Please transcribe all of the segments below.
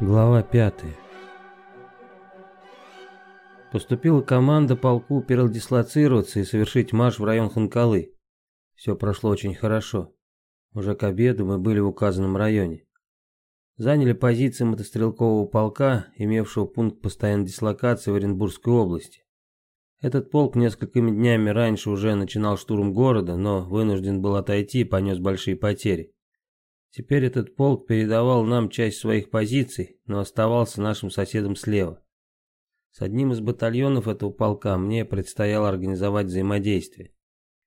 Глава 5 Поступила команда полку передислоцироваться и совершить марш в район Ханкалы. Все прошло очень хорошо. Уже к обеду мы были в указанном районе. Заняли позиции мотострелкового полка, имевшего пункт постоянной дислокации в Оренбургской области. Этот полк несколькими днями раньше уже начинал штурм города, но вынужден был отойти и понес большие потери. Теперь этот полк передавал нам часть своих позиций, но оставался нашим соседом слева. С одним из батальонов этого полка мне предстояло организовать взаимодействие.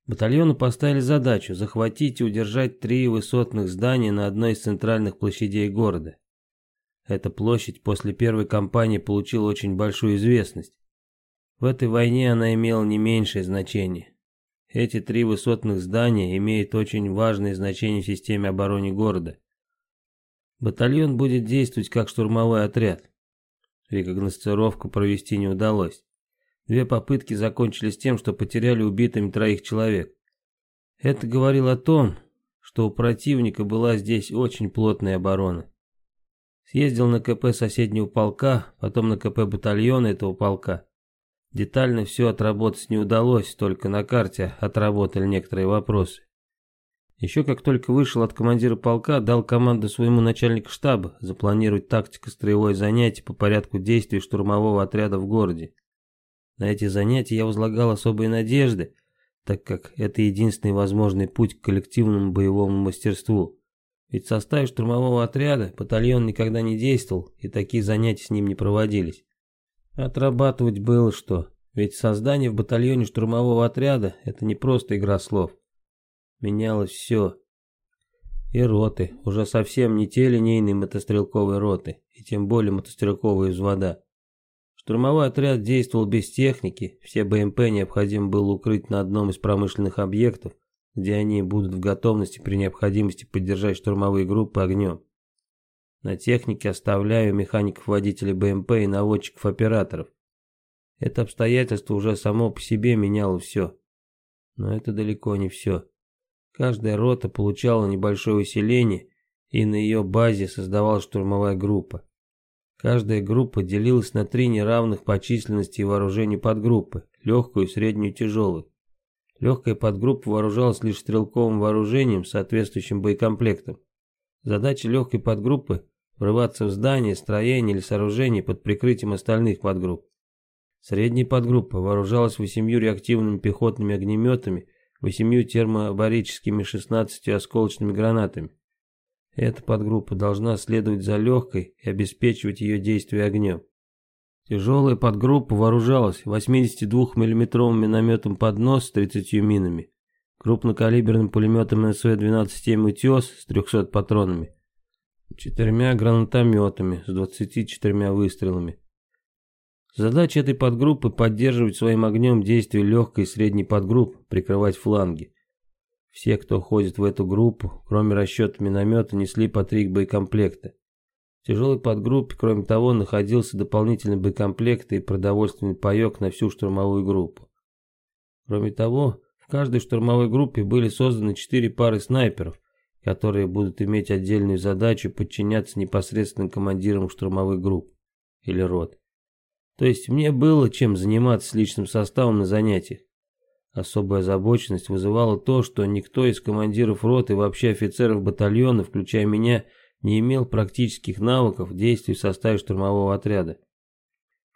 Батальону поставили задачу захватить и удержать три высотных здания на одной из центральных площадей города. Эта площадь после первой кампании получила очень большую известность. В этой войне она имела не меньшее значение. Эти три высотных здания имеют очень важное значение в системе обороны города. Батальон будет действовать как штурмовой отряд. Рекогносцировку провести не удалось. Две попытки закончились тем, что потеряли убитыми троих человек. Это говорило о том, что у противника была здесь очень плотная оборона. Съездил на КП соседнего полка, потом на КП батальона этого полка. Детально все отработать не удалось, только на карте отработали некоторые вопросы. Еще как только вышел от командира полка, дал команду своему начальнику штаба запланировать тактико-строевое занятие по порядку действий штурмового отряда в городе. На эти занятия я возлагал особые надежды, так как это единственный возможный путь к коллективному боевому мастерству. Ведь в составе штурмового отряда батальон никогда не действовал, и такие занятия с ним не проводились. Отрабатывать было что, ведь создание в батальоне штурмового отряда – это не просто игра слов. Менялось все. И роты, уже совсем не те линейные мотострелковые роты, и тем более мотострелковые взвода. Штурмовой отряд действовал без техники, все БМП необходимо было укрыть на одном из промышленных объектов, где они будут в готовности при необходимости поддержать штурмовые группы огнем. На технике оставляю механиков-водителей БМП и наводчиков-операторов. Это обстоятельство уже само по себе меняло все. Но это далеко не все. Каждая рота получала небольшое усиление, и на ее базе создавалась штурмовая группа. Каждая группа делилась на три неравных по численности и вооружению подгруппы, легкую, среднюю и тяжелую. Легкая подгруппа вооружалась лишь стрелковым вооружением соответствующим боекомплектом. Задача легкой подгруппы – врываться в здание, строение или сооружение под прикрытием остальных подгрупп. Средняя подгруппа вооружалась восемью реактивными пехотными огнеметами, восемью термобарическими 16 осколочными гранатами. Эта подгруппа должна следовать за легкой и обеспечивать ее действие огнем. Тяжелая подгруппа вооружалась 82 миллиметровым минометом под нос с 30 минами, крупнокалиберным пулеметом СВ-12 «Утес» с 300 патронами, четырьмя гранатометами с 24 выстрелами. Задача этой подгруппы поддерживать своим огнем действия легкой и средней подгрупп, прикрывать фланги. Все, кто ходит в эту группу, кроме расчета миномета, несли по три боекомплекта. В тяжелой подгруппе, кроме того, находился дополнительный боекомплект и продовольственный паек на всю штурмовую группу. Кроме того, в каждой штурмовой группе были созданы четыре пары снайперов, которые будут иметь отдельную задачу подчиняться непосредственным командирам штурмовых групп или рот. То есть мне было чем заниматься с личным составом на занятиях. Особая озабоченность вызывала то, что никто из командиров рот и вообще офицеров батальона, включая меня, не имел практических навыков действий в составе штурмового отряда.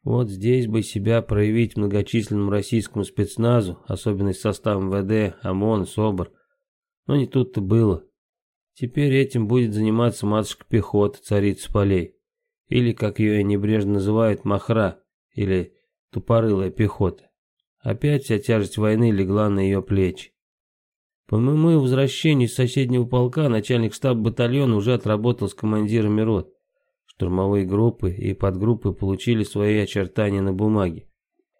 Вот здесь бы себя проявить многочисленному российскому спецназу, особенно с составом ВД, ОМОН, СОБР. Но не тут-то было. Теперь этим будет заниматься матушка пехота, царица полей. Или, как ее небрежно называют, махра, или тупорылая пехота. Опять вся тяжесть войны легла на ее плечи. По моему возвращению из соседнего полка начальник штаба батальона уже отработал с командирами рот. Штурмовые группы и подгруппы получили свои очертания на бумаге.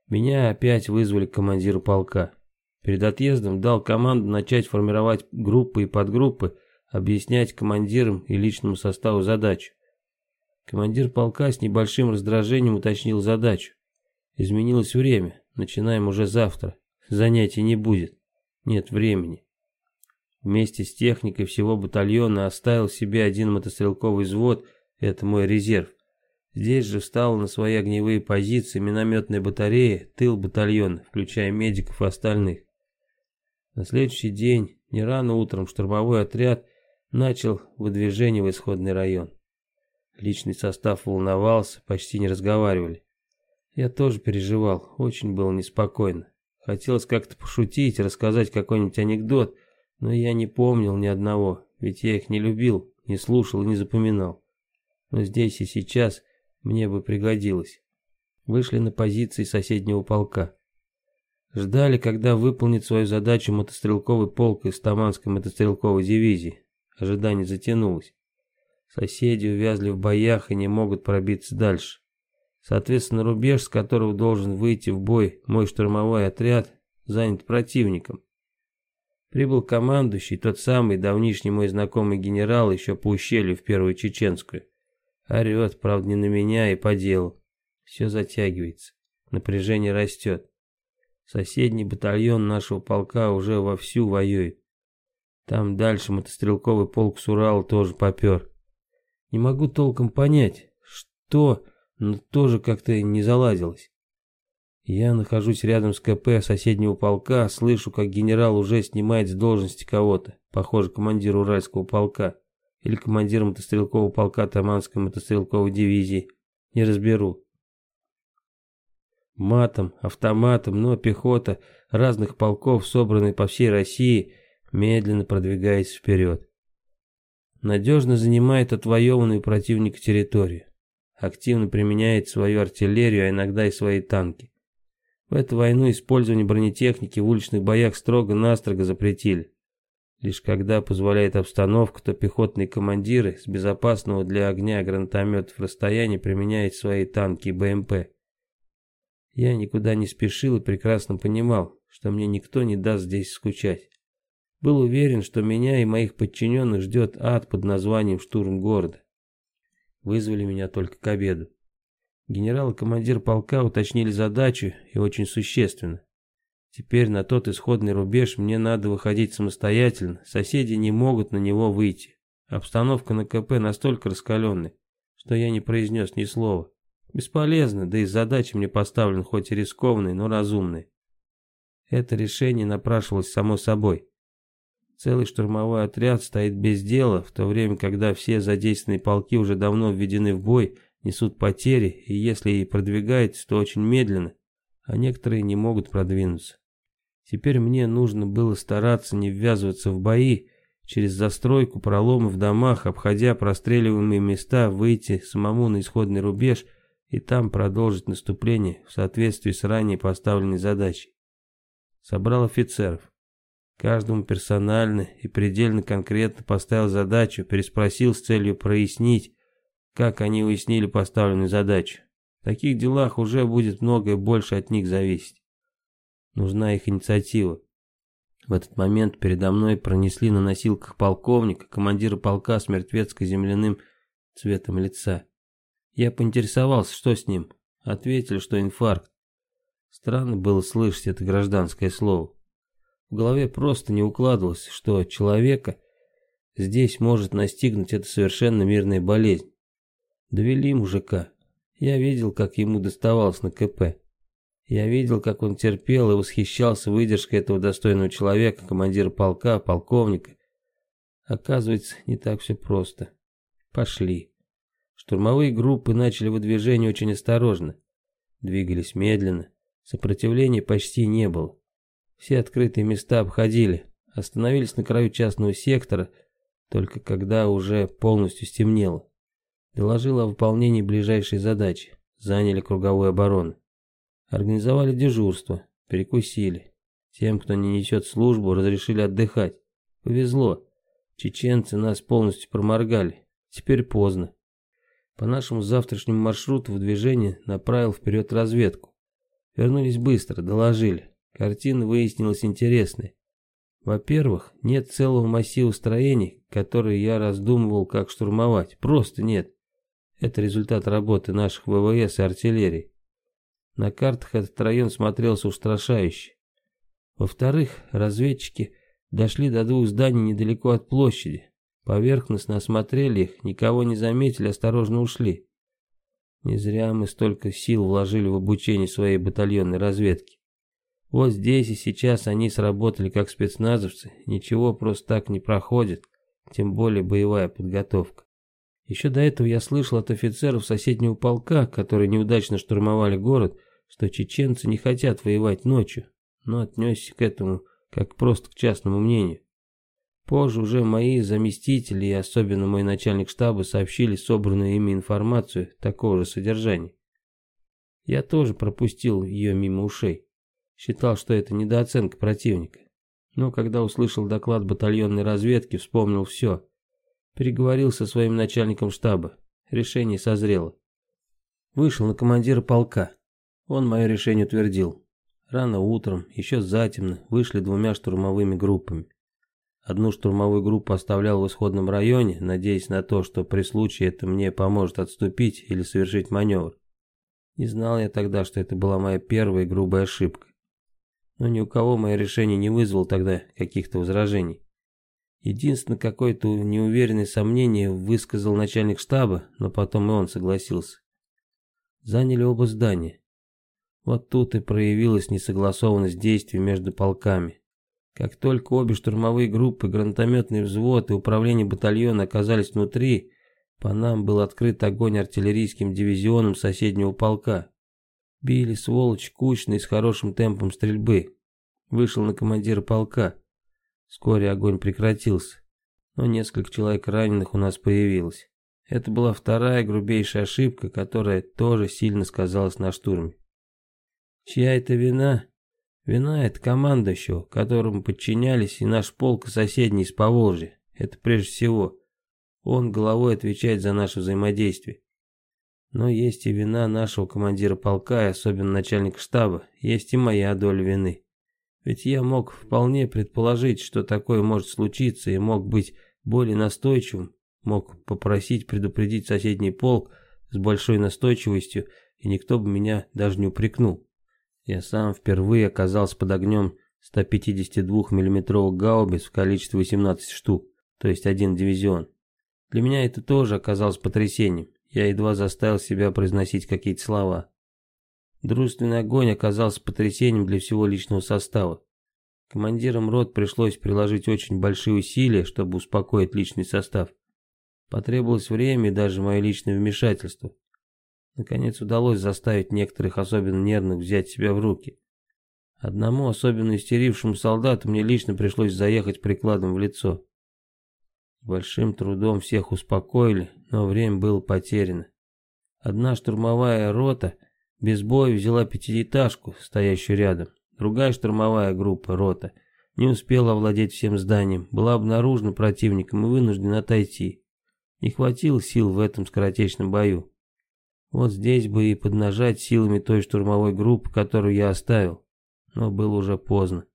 Меня опять вызвали к командиру полка. Перед отъездом дал команду начать формировать группы и подгруппы, объяснять командирам и личному составу задачу. Командир полка с небольшим раздражением уточнил задачу. Изменилось время, начинаем уже завтра. Занятий не будет. Нет времени. Вместе с техникой всего батальона оставил себе один мотострелковый взвод – это мой резерв. Здесь же встала на свои огневые позиции минометная батарея, тыл батальона, включая медиков и остальных. На следующий день, не рано утром, штурмовой отряд начал выдвижение в исходный район. Личный состав волновался, почти не разговаривали. Я тоже переживал, очень было неспокойно. Хотелось как-то пошутить, рассказать какой-нибудь анекдот, но я не помнил ни одного, ведь я их не любил, не слушал и не запоминал. Но здесь и сейчас мне бы пригодилось. Вышли на позиции соседнего полка. Ждали, когда выполнит свою задачу мотострелковый полк из Таманской мотострелковой дивизии. Ожидание затянулось. Соседи увязли в боях и не могут пробиться дальше. Соответственно, рубеж, с которого должен выйти в бой мой штурмовой отряд, занят противником. Прибыл командующий, тот самый давнишний мой знакомый генерал, еще по ущелью в Первую Чеченскую. Орет, правда, не на меня и по делу. Все затягивается. Напряжение растет. Соседний батальон нашего полка уже вовсю воюет. Там дальше мотострелковый полк с Урала тоже попер. Не могу толком понять, что, но тоже как-то не заладилось. Я нахожусь рядом с КП соседнего полка, слышу, как генерал уже снимает с должности кого-то, похоже, командир Уральского полка или командир мотострелкового полка Таманской мотострелковой дивизии, не разберу. Матом, автоматом, но пехота разных полков, собранной по всей России, медленно продвигается вперед. Надежно занимает отвоеванную противника территорию. Активно применяет свою артиллерию, а иногда и свои танки. В эту войну использование бронетехники в уличных боях строго-настрого запретили. Лишь когда позволяет обстановка, то пехотные командиры с безопасного для огня гранатометов расстояния применяют свои танки и БМП. Я никуда не спешил и прекрасно понимал, что мне никто не даст здесь скучать. Был уверен, что меня и моих подчиненных ждет ад под названием «Штурм города». Вызвали меня только к обеду. Генерал и командир полка уточнили задачу и очень существенно. Теперь на тот исходный рубеж мне надо выходить самостоятельно, соседи не могут на него выйти. Обстановка на КП настолько раскаленная, что я не произнес ни слова. Бесполезно, да и задача мне поставлена хоть и рискованная, но разумная. Это решение напрашивалось само собой. Целый штурмовой отряд стоит без дела, в то время, когда все задействованные полки уже давно введены в бой, несут потери, и если и продвигаются, то очень медленно, а некоторые не могут продвинуться. Теперь мне нужно было стараться не ввязываться в бои, через застройку, проломы в домах, обходя простреливаемые места, выйти самому на исходный рубеж и там продолжить наступление в соответствии с ранее поставленной задачей. Собрал офицеров. Каждому персонально и предельно конкретно поставил задачу, переспросил с целью прояснить, как они уяснили поставленную задачу. В таких делах уже будет многое больше от них зависеть. Нужна их инициатива. В этот момент передо мной пронесли на носилках полковника, командира полка с мертвецко-земляным цветом лица. Я поинтересовался, что с ним. Ответили, что инфаркт. Странно было слышать это гражданское слово. В голове просто не укладывалось, что человека здесь может настигнуть эта совершенно мирная болезнь. Довели мужика. Я видел, как ему доставалось на КП. Я видел, как он терпел и восхищался выдержкой этого достойного человека, командира полка, полковника. Оказывается, не так все просто. Пошли. Штурмовые группы начали выдвижение очень осторожно. Двигались медленно. Сопротивления почти не было. Все открытые места обходили, остановились на краю частного сектора, только когда уже полностью стемнело. Доложил о выполнении ближайшей задачи, заняли круговую оборону. Организовали дежурство, перекусили. Тем, кто не несет службу, разрешили отдыхать. Повезло. Чеченцы нас полностью проморгали. Теперь поздно. По нашему завтрашнему маршруту в движение направил вперед разведку. Вернулись быстро, доложили. Картина выяснилась интересной. Во-первых, нет целого массива строений, которые я раздумывал, как штурмовать. Просто нет. Это результат работы наших ВВС и артиллерии. На картах этот район смотрелся устрашающе. Во-вторых, разведчики дошли до двух зданий недалеко от площади. Поверхностно осмотрели их, никого не заметили, осторожно ушли. Не зря мы столько сил вложили в обучение своей батальонной разведки. Вот здесь и сейчас они сработали как спецназовцы, ничего просто так не проходит, тем более боевая подготовка. Еще до этого я слышал от офицеров соседнего полка, которые неудачно штурмовали город, что чеченцы не хотят воевать ночью, но отнесся к этому как просто к частному мнению. Позже уже мои заместители и особенно мой начальник штаба сообщили собранную ими информацию такого же содержания. Я тоже пропустил ее мимо ушей. Считал, что это недооценка противника. Но когда услышал доклад батальонной разведки, вспомнил все. Переговорил со своим начальником штаба. Решение созрело. Вышел на командира полка. Он мое решение утвердил. Рано утром, еще затемно, вышли двумя штурмовыми группами. Одну штурмовую группу оставлял в исходном районе, надеясь на то, что при случае это мне поможет отступить или совершить маневр. Не знал я тогда, что это была моя первая грубая ошибка. Но ни у кого мое решение не вызвало тогда каких-то возражений. Единственное, какое-то неуверенное сомнение высказал начальник штаба, но потом и он согласился. Заняли оба здания. Вот тут и проявилась несогласованность действий между полками. Как только обе штурмовые группы, гранатометный взвод и управление батальона оказались внутри, по нам был открыт огонь артиллерийским дивизионом соседнего полка. Били, сволочь, кучно и с хорошим темпом стрельбы. Вышел на командира полка. Вскоре огонь прекратился, но несколько человек раненых у нас появилось. Это была вторая грубейшая ошибка, которая тоже сильно сказалась на штурме. Чья это вина? Вина — это командующего, которому подчинялись и наш полк соседний из Поволжья. Это прежде всего. Он головой отвечает за наше взаимодействие. Но есть и вина нашего командира полка, и особенно начальника штаба, есть и моя доля вины. Ведь я мог вполне предположить, что такое может случиться, и мог быть более настойчивым, мог попросить предупредить соседний полк с большой настойчивостью, и никто бы меня даже не упрекнул. Я сам впервые оказался под огнем 152 миллиметровых гаубиц в количестве 18 штук, то есть один дивизион. Для меня это тоже оказалось потрясением. Я едва заставил себя произносить какие-то слова. Дружественный огонь оказался потрясением для всего личного состава. Командирам рот пришлось приложить очень большие усилия, чтобы успокоить личный состав. Потребовалось время и даже мое личное вмешательство. Наконец удалось заставить некоторых особенно нервных взять себя в руки. Одному особенно истерившему солдату мне лично пришлось заехать прикладом в лицо. Большим трудом всех успокоили, но время было потеряно. Одна штурмовая рота без боя взяла пятиэтажку, стоящую рядом. Другая штурмовая группа, рота, не успела овладеть всем зданием, была обнаружена противником и вынуждена отойти. Не хватило сил в этом скоротечном бою. Вот здесь бы и поднажать силами той штурмовой группы, которую я оставил. Но было уже поздно.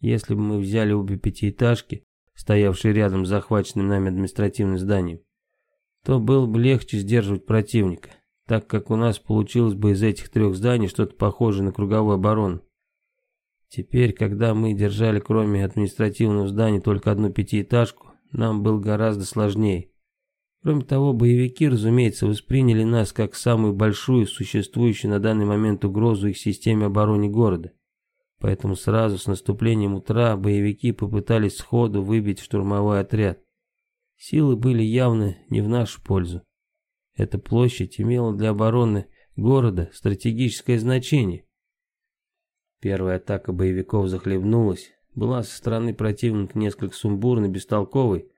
Если бы мы взяли обе пятиэтажки, стоявшие рядом с захваченным нами административным зданием, то было бы легче сдерживать противника, так как у нас получилось бы из этих трех зданий что-то похожее на круговую оборону. Теперь, когда мы держали кроме административного здания только одну пятиэтажку, нам было гораздо сложнее. Кроме того, боевики, разумеется, восприняли нас как самую большую существующую на данный момент угрозу их системе обороны города. Поэтому сразу с наступлением утра боевики попытались сходу выбить штурмовой отряд. Силы были явно не в нашу пользу. Эта площадь имела для обороны города стратегическое значение. Первая атака боевиков захлебнулась, была со стороны противника несколько сумбурной, бестолковой,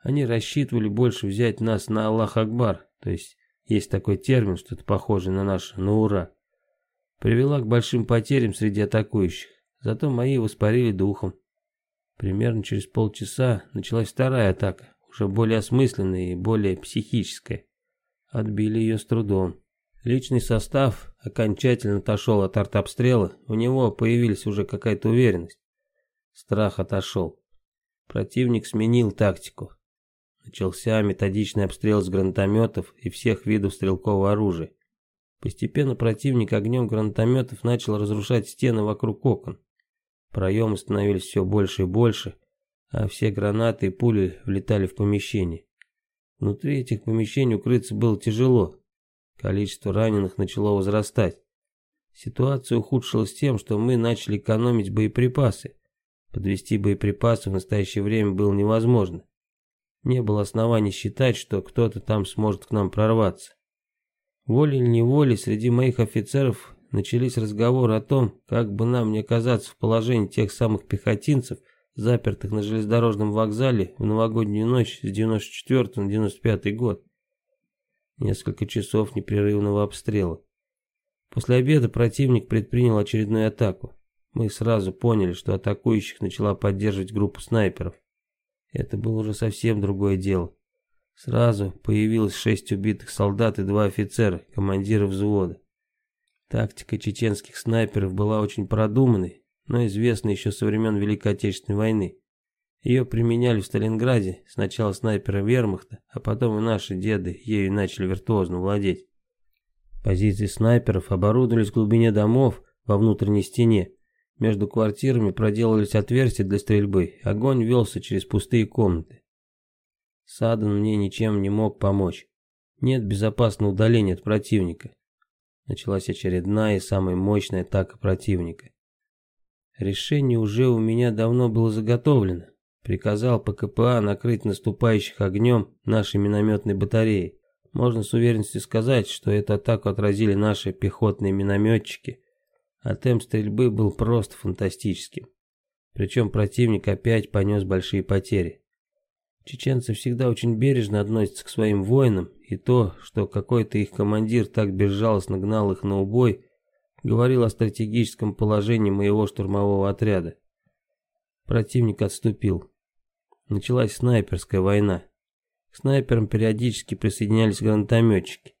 они рассчитывали больше взять нас на Аллах Акбар, то есть есть такой термин, что-то похожее на наш «на ура». Привела к большим потерям среди атакующих, зато мои воспарили духом. Примерно через полчаса началась вторая атака, уже более осмысленная и более психическая. Отбили ее с трудом. Личный состав окончательно отошел от артобстрела, у него появилась уже какая-то уверенность. Страх отошел. Противник сменил тактику. Начался методичный обстрел с гранатометов и всех видов стрелкового оружия. Постепенно противник огнем гранатометов начал разрушать стены вокруг окон. Проемы становились все больше и больше, а все гранаты и пули влетали в помещение. Внутри этих помещений укрыться было тяжело. Количество раненых начало возрастать. Ситуация ухудшилась тем, что мы начали экономить боеприпасы. Подвести боеприпасы в настоящее время было невозможно. Не было оснований считать, что кто-то там сможет к нам прорваться. Волей или неволей среди моих офицеров начались разговоры о том, как бы нам не оказаться в положении тех самых пехотинцев, запертых на железнодорожном вокзале в новогоднюю ночь с 94 на 95 год. Несколько часов непрерывного обстрела. После обеда противник предпринял очередную атаку. Мы сразу поняли, что атакующих начала поддерживать группа снайперов. Это было уже совсем другое дело. Сразу появилось шесть убитых солдат и два офицера, командира взвода. Тактика чеченских снайперов была очень продуманной, но известна еще со времен Великой Отечественной войны. Ее применяли в Сталинграде, сначала снайперы вермахта, а потом и наши деды ею начали виртуозно владеть. Позиции снайперов оборудовались в глубине домов во внутренней стене. Между квартирами проделывались отверстия для стрельбы, огонь велся через пустые комнаты. Садан мне ничем не мог помочь. Нет безопасного удаления от противника. Началась очередная и самая мощная атака противника. Решение уже у меня давно было заготовлено. Приказал по КПА накрыть наступающих огнем нашей минометной батареи. Можно с уверенностью сказать, что эту атаку отразили наши пехотные минометчики, а темп стрельбы был просто фантастическим. Причем противник опять понес большие потери. Чеченцы всегда очень бережно относятся к своим воинам, и то, что какой-то их командир так безжалостно гнал их на убой, говорил о стратегическом положении моего штурмового отряда. Противник отступил. Началась снайперская война. К снайперам периодически присоединялись гранатометчики.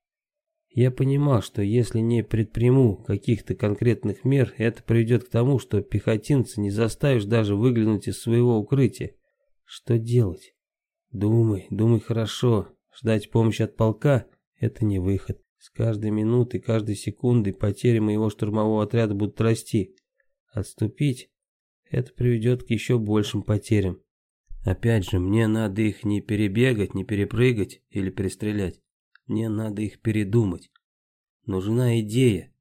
Я понимал, что если не предприму каких-то конкретных мер, это приведет к тому, что пехотинца не заставишь даже выглянуть из своего укрытия. Что делать? Думай, думай хорошо. Ждать помощи от полка – это не выход. С каждой минутой, каждой секундой потери моего штурмового отряда будут расти. Отступить – это приведет к еще большим потерям. Опять же, мне надо их не перебегать, не перепрыгать или перестрелять. Мне надо их передумать. Нужна идея.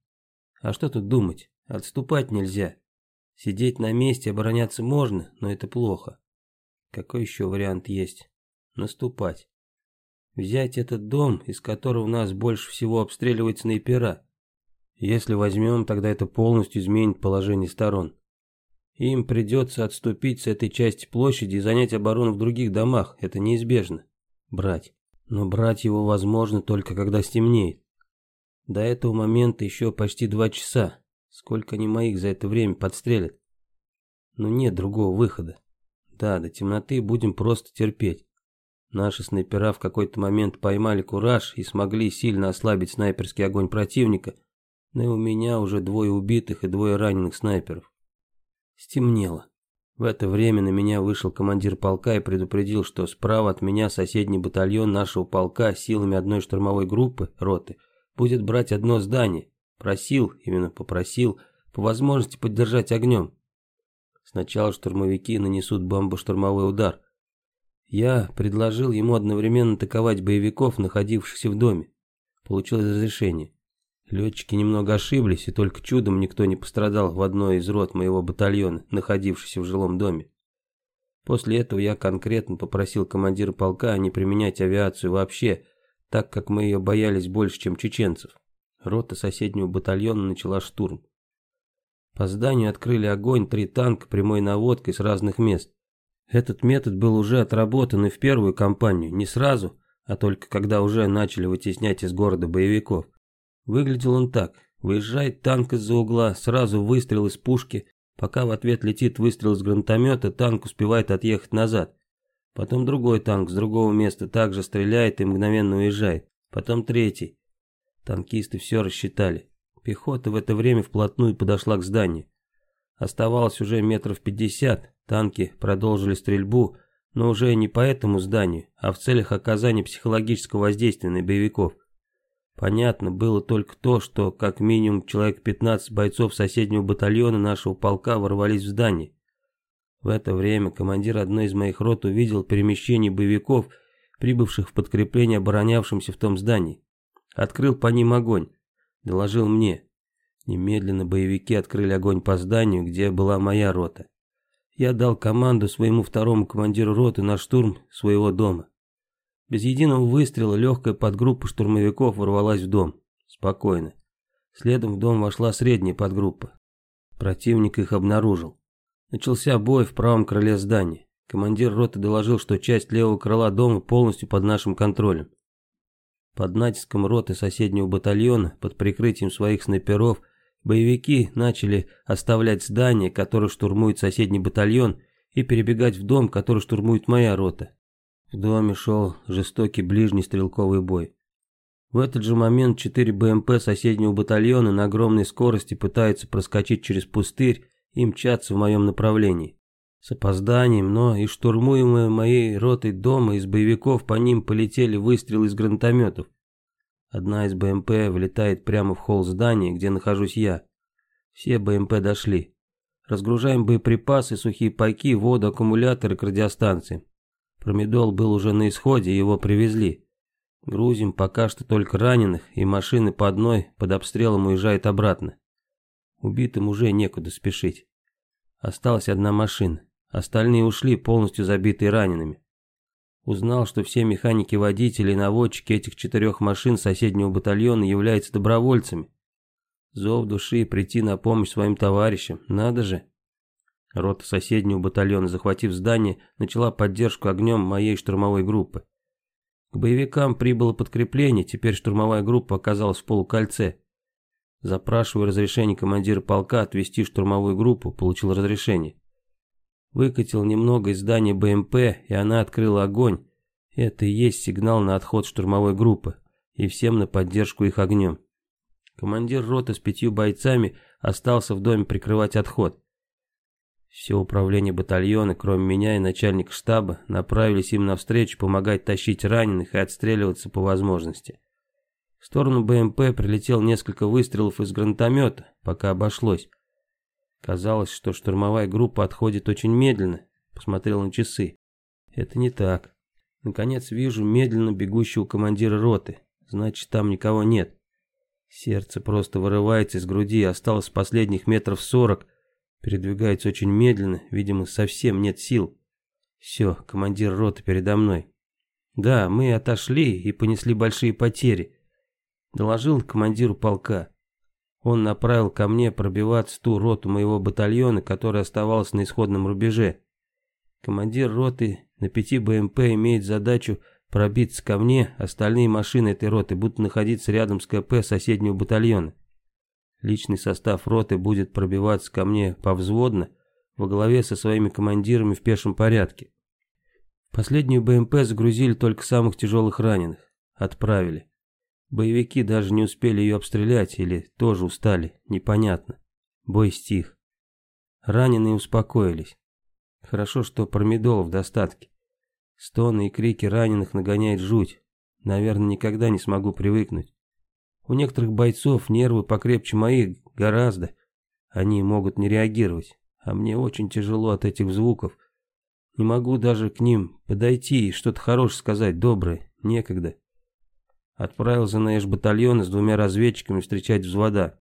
А что тут думать? Отступать нельзя. Сидеть на месте, обороняться можно, но это плохо. Какой еще вариант есть? Наступать. Взять этот дом, из которого нас больше всего обстреливают снайпера. Если возьмем, тогда это полностью изменит положение сторон. Им придется отступить с этой части площади и занять оборону в других домах, это неизбежно. Брать. Но брать его возможно только когда стемнеет. До этого момента еще почти два часа. Сколько они моих за это время подстрелят? Но нет другого выхода. Да, до темноты будем просто терпеть. Наши снайпера в какой-то момент поймали кураж и смогли сильно ослабить снайперский огонь противника, но и у меня уже двое убитых и двое раненых снайперов. Стемнело. В это время на меня вышел командир полка и предупредил, что справа от меня соседний батальон нашего полка силами одной штурмовой группы, роты, будет брать одно здание. Просил, именно попросил, по возможности поддержать огнем. Сначала штурмовики нанесут бомбо-штурмовой удар. Я предложил ему одновременно атаковать боевиков, находившихся в доме. Получилось разрешение. Летчики немного ошиблись, и только чудом никто не пострадал в одной из рот моего батальона, находившейся в жилом доме. После этого я конкретно попросил командира полка не применять авиацию вообще, так как мы ее боялись больше, чем чеченцев. Рота соседнего батальона начала штурм. По зданию открыли огонь три танка прямой наводкой с разных мест. Этот метод был уже отработан и в первую кампанию, не сразу, а только когда уже начали вытеснять из города боевиков. Выглядел он так. Выезжает танк из-за угла, сразу выстрел из пушки. Пока в ответ летит выстрел из гранатомета, танк успевает отъехать назад. Потом другой танк с другого места также стреляет и мгновенно уезжает. Потом третий. Танкисты все рассчитали. Пехота в это время вплотную подошла к зданию. Оставалось уже метров пятьдесят, танки продолжили стрельбу, но уже не по этому зданию, а в целях оказания психологического воздействия на боевиков. Понятно было только то, что как минимум человек 15 бойцов соседнего батальона нашего полка ворвались в здание. В это время командир одной из моих рот увидел перемещение боевиков, прибывших в подкрепление оборонявшимся в том здании. Открыл по ним огонь. Доложил мне. Немедленно боевики открыли огонь по зданию, где была моя рота. Я дал команду своему второму командиру роты на штурм своего дома. Без единого выстрела легкая подгруппа штурмовиков ворвалась в дом. Спокойно. Следом в дом вошла средняя подгруппа. Противник их обнаружил. Начался бой в правом крыле здания. Командир роты доложил, что часть левого крыла дома полностью под нашим контролем. Под натиском роты соседнего батальона, под прикрытием своих снайперов, боевики начали оставлять здание, которое штурмует соседний батальон, и перебегать в дом, который штурмует моя рота. В доме шел жестокий ближний стрелковый бой. В этот же момент четыре БМП соседнего батальона на огромной скорости пытаются проскочить через пустырь и мчаться в моем направлении. С опозданием, но и штурмуемые моей ротой дома из боевиков по ним полетели выстрелы из гранатометов. Одна из БМП влетает прямо в холл здания, где нахожусь я. Все БМП дошли. Разгружаем боеприпасы, сухие пайки, воду, аккумуляторы к радиостанциям. Промедол был уже на исходе, его привезли. Грузим пока что только раненых, и машины по одной под обстрелом уезжают обратно. Убитым уже некуда спешить. Осталась одна машина. Остальные ушли, полностью забитые ранеными. Узнал, что все механики-водители и наводчики этих четырех машин соседнего батальона являются добровольцами. Зов души прийти на помощь своим товарищам, надо же. Рота соседнего батальона, захватив здание, начала поддержку огнем моей штурмовой группы. К боевикам прибыло подкрепление, теперь штурмовая группа оказалась в полукольце. Запрашиваю разрешение командира полка отвести штурмовую группу, получил разрешение. Выкатил немного из здания БМП, и она открыла огонь. Это и есть сигнал на отход штурмовой группы, и всем на поддержку их огнем. Командир роты с пятью бойцами остался в доме прикрывать отход. Все управление батальона, кроме меня и начальника штаба, направились им навстречу помогать тащить раненых и отстреливаться по возможности. В сторону БМП прилетел несколько выстрелов из гранатомета, пока обошлось. Казалось, что штурмовая группа отходит очень медленно. Посмотрел на часы. Это не так. Наконец вижу медленно бегущего командира роты. Значит, там никого нет. Сердце просто вырывается из груди, осталось последних метров сорок. Передвигается очень медленно, видимо, совсем нет сил. Все, командир роты передо мной. Да, мы отошли и понесли большие потери. Доложил командиру полка. Он направил ко мне пробиваться ту роту моего батальона, которая оставалась на исходном рубеже. Командир роты на пяти БМП имеет задачу пробиться ко мне, остальные машины этой роты будут находиться рядом с КП соседнего батальона. Личный состав роты будет пробиваться ко мне повзводно, во главе со своими командирами в пешем порядке. Последнюю БМП загрузили только самых тяжелых раненых. Отправили. Боевики даже не успели ее обстрелять или тоже устали, непонятно. Бой стих. Раненые успокоились. Хорошо, что промедол в достатке. Стоны и крики раненых нагоняет жуть. Наверное, никогда не смогу привыкнуть. У некоторых бойцов нервы покрепче моих гораздо. Они могут не реагировать. А мне очень тяжело от этих звуков. Не могу даже к ним подойти и что-то хорошее сказать, доброе, некогда. Отправился на эш-батальон с двумя разведчиками встречать взвода.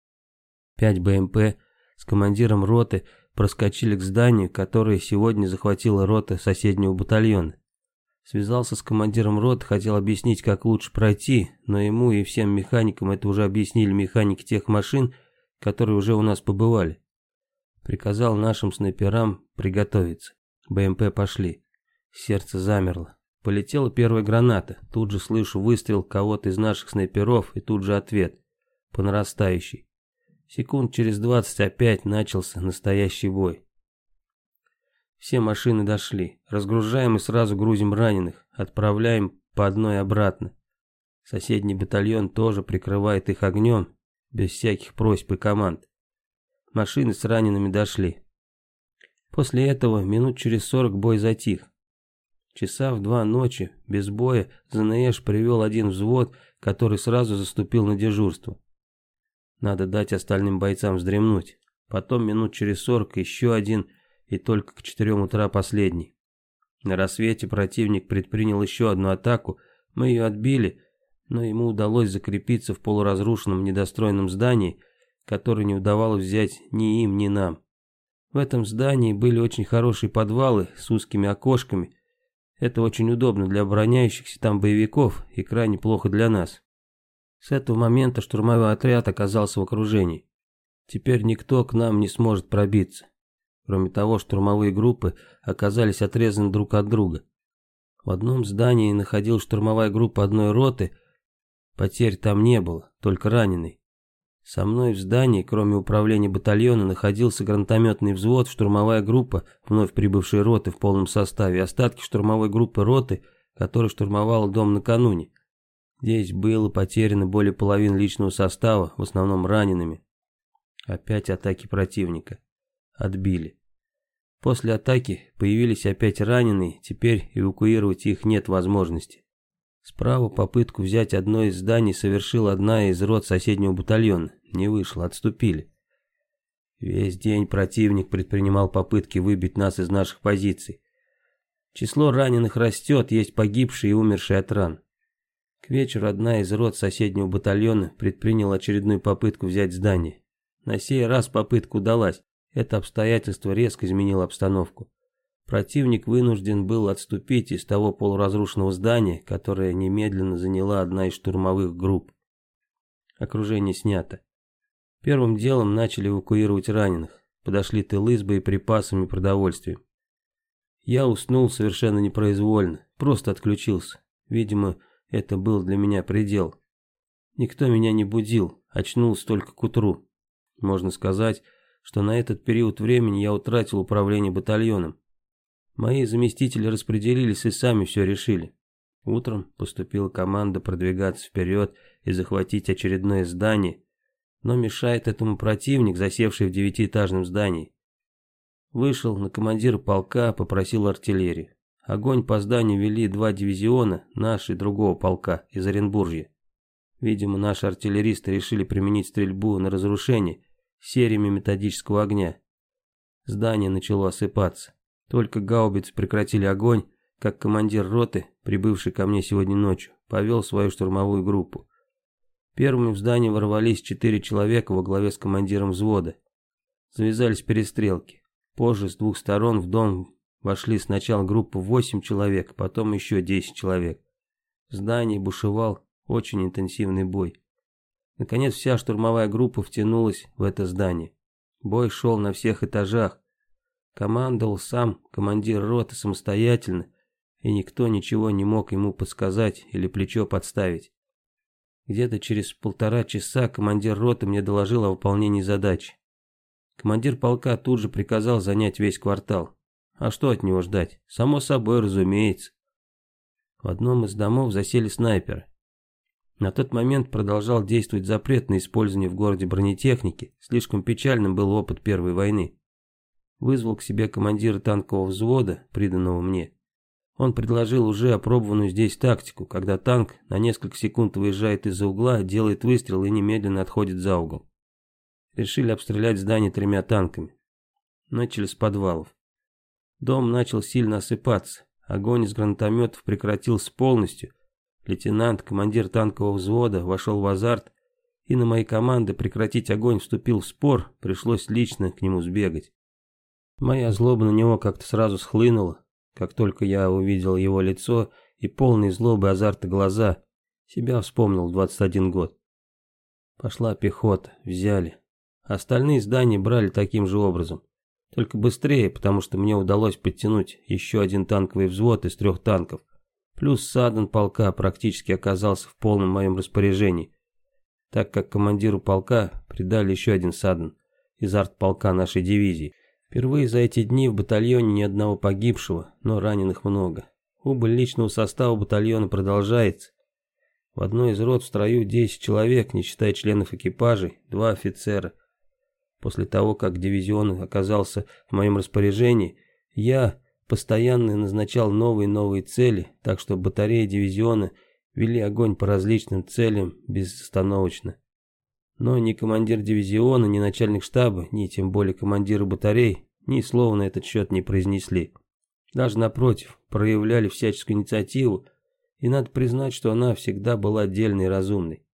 Пять БМП с командиром роты проскочили к зданию, которое сегодня захватила рота соседнего батальона. Связался с командиром роты, хотел объяснить, как лучше пройти, но ему и всем механикам это уже объяснили механики тех машин, которые уже у нас побывали. Приказал нашим снайперам приготовиться. БМП пошли. Сердце замерло. Полетела первая граната. Тут же слышу выстрел кого-то из наших снайперов и тут же ответ. По нарастающей. Секунд через двадцать опять начался настоящий бой. Все машины дошли. Разгружаем и сразу грузим раненых. Отправляем по одной обратно. Соседний батальон тоже прикрывает их огнем, без всяких просьб и команд. Машины с ранеными дошли. После этого минут через сорок бой затих. Часа в два ночи, без боя, Занаэш привел один взвод, который сразу заступил на дежурство. Надо дать остальным бойцам вздремнуть. Потом минут через сорок еще один, и только к четырем утра последний. На рассвете противник предпринял еще одну атаку, мы ее отбили, но ему удалось закрепиться в полуразрушенном недостроенном здании, которое не удавалось взять ни им, ни нам. В этом здании были очень хорошие подвалы с узкими окошками. Это очень удобно для обороняющихся там боевиков и крайне плохо для нас. С этого момента штурмовой отряд оказался в окружении. Теперь никто к нам не сможет пробиться. Кроме того, штурмовые группы оказались отрезаны друг от друга. В одном здании находилась штурмовая группа одной роты, потерь там не было, только раненый. Со мной в здании, кроме управления батальона, находился гранатометный взвод, штурмовая группа, вновь прибывшие роты в полном составе, остатки штурмовой группы роты, которая штурмовала дом накануне. Здесь было потеряно более половины личного состава, в основном ранеными. Опять атаки противника. Отбили. После атаки появились опять раненые, теперь эвакуировать их нет возможности. Справа попытку взять одно из зданий совершила одна из рот соседнего батальона. Не вышло, отступили. Весь день противник предпринимал попытки выбить нас из наших позиций. Число раненых растет, есть погибшие и умершие от ран. К вечеру одна из рот соседнего батальона предприняла очередную попытку взять здание. На сей раз попытка удалась. Это обстоятельство резко изменило обстановку. Противник вынужден был отступить из того полуразрушенного здания, которое немедленно заняла одна из штурмовых групп. Окружение снято. Первым делом начали эвакуировать раненых. Подошли тылы с боеприпасами и продовольствием. Я уснул совершенно непроизвольно, просто отключился. Видимо, это был для меня предел. Никто меня не будил, очнулся только к утру. Можно сказать, что на этот период времени я утратил управление батальоном. Мои заместители распределились и сами все решили. Утром поступила команда продвигаться вперед и захватить очередное здание, но мешает этому противник, засевший в девятиэтажном здании. Вышел на командира полка, попросил артиллерию. Огонь по зданию вели два дивизиона, наш и другого полка, из Оренбуржья. Видимо, наши артиллеристы решили применить стрельбу на разрушение сериями методического огня. Здание начало осыпаться. Только гаубицы прекратили огонь, как командир роты, прибывший ко мне сегодня ночью, повел свою штурмовую группу. Первыми в здание ворвались четыре человека во главе с командиром взвода. Завязались перестрелки. Позже с двух сторон в дом вошли сначала группа восемь человек, потом еще десять человек. В здании бушевал очень интенсивный бой. Наконец вся штурмовая группа втянулась в это здание. Бой шел на всех этажах. Командовал сам командир роты самостоятельно, и никто ничего не мог ему подсказать или плечо подставить. Где-то через полтора часа командир роты мне доложил о выполнении задачи. Командир полка тут же приказал занять весь квартал. А что от него ждать? Само собой, разумеется. В одном из домов засели снайперы. На тот момент продолжал действовать запрет на использование в городе бронетехники, слишком печальным был опыт Первой войны. Вызвал к себе командира танкового взвода, приданного мне. Он предложил уже опробованную здесь тактику, когда танк на несколько секунд выезжает из-за угла, делает выстрел и немедленно отходит за угол. Решили обстрелять здание тремя танками. Начали с подвалов. Дом начал сильно осыпаться. Огонь из гранатометов прекратился полностью, Лейтенант, командир танкового взвода, вошел в азарт, и на мои команды прекратить огонь вступил в спор, пришлось лично к нему сбегать. Моя злоба на него как-то сразу схлынула, как только я увидел его лицо и полные злобы азарта глаза, себя вспомнил в 21 год. Пошла пехота, взяли. Остальные здания брали таким же образом. Только быстрее, потому что мне удалось подтянуть еще один танковый взвод из трех танков. Плюс Садан полка практически оказался в полном моем распоряжении, так как командиру полка придали еще один Садан из артполка нашей дивизии. Впервые за эти дни в батальоне ни одного погибшего, но раненых много. Убыль личного состава батальона продолжается. В одной из рот в строю 10 человек, не считая членов экипажей, два офицера. После того, как дивизион оказался в моем распоряжении, я постоянно назначал новые и новые цели, так что батареи дивизиона вели огонь по различным целям безостановочно. Но ни командир дивизиона, ни начальник штаба, ни тем более командиры батарей ни слова на этот счет не произнесли. Даже напротив, проявляли всяческую инициативу и надо признать, что она всегда была отдельной и разумной.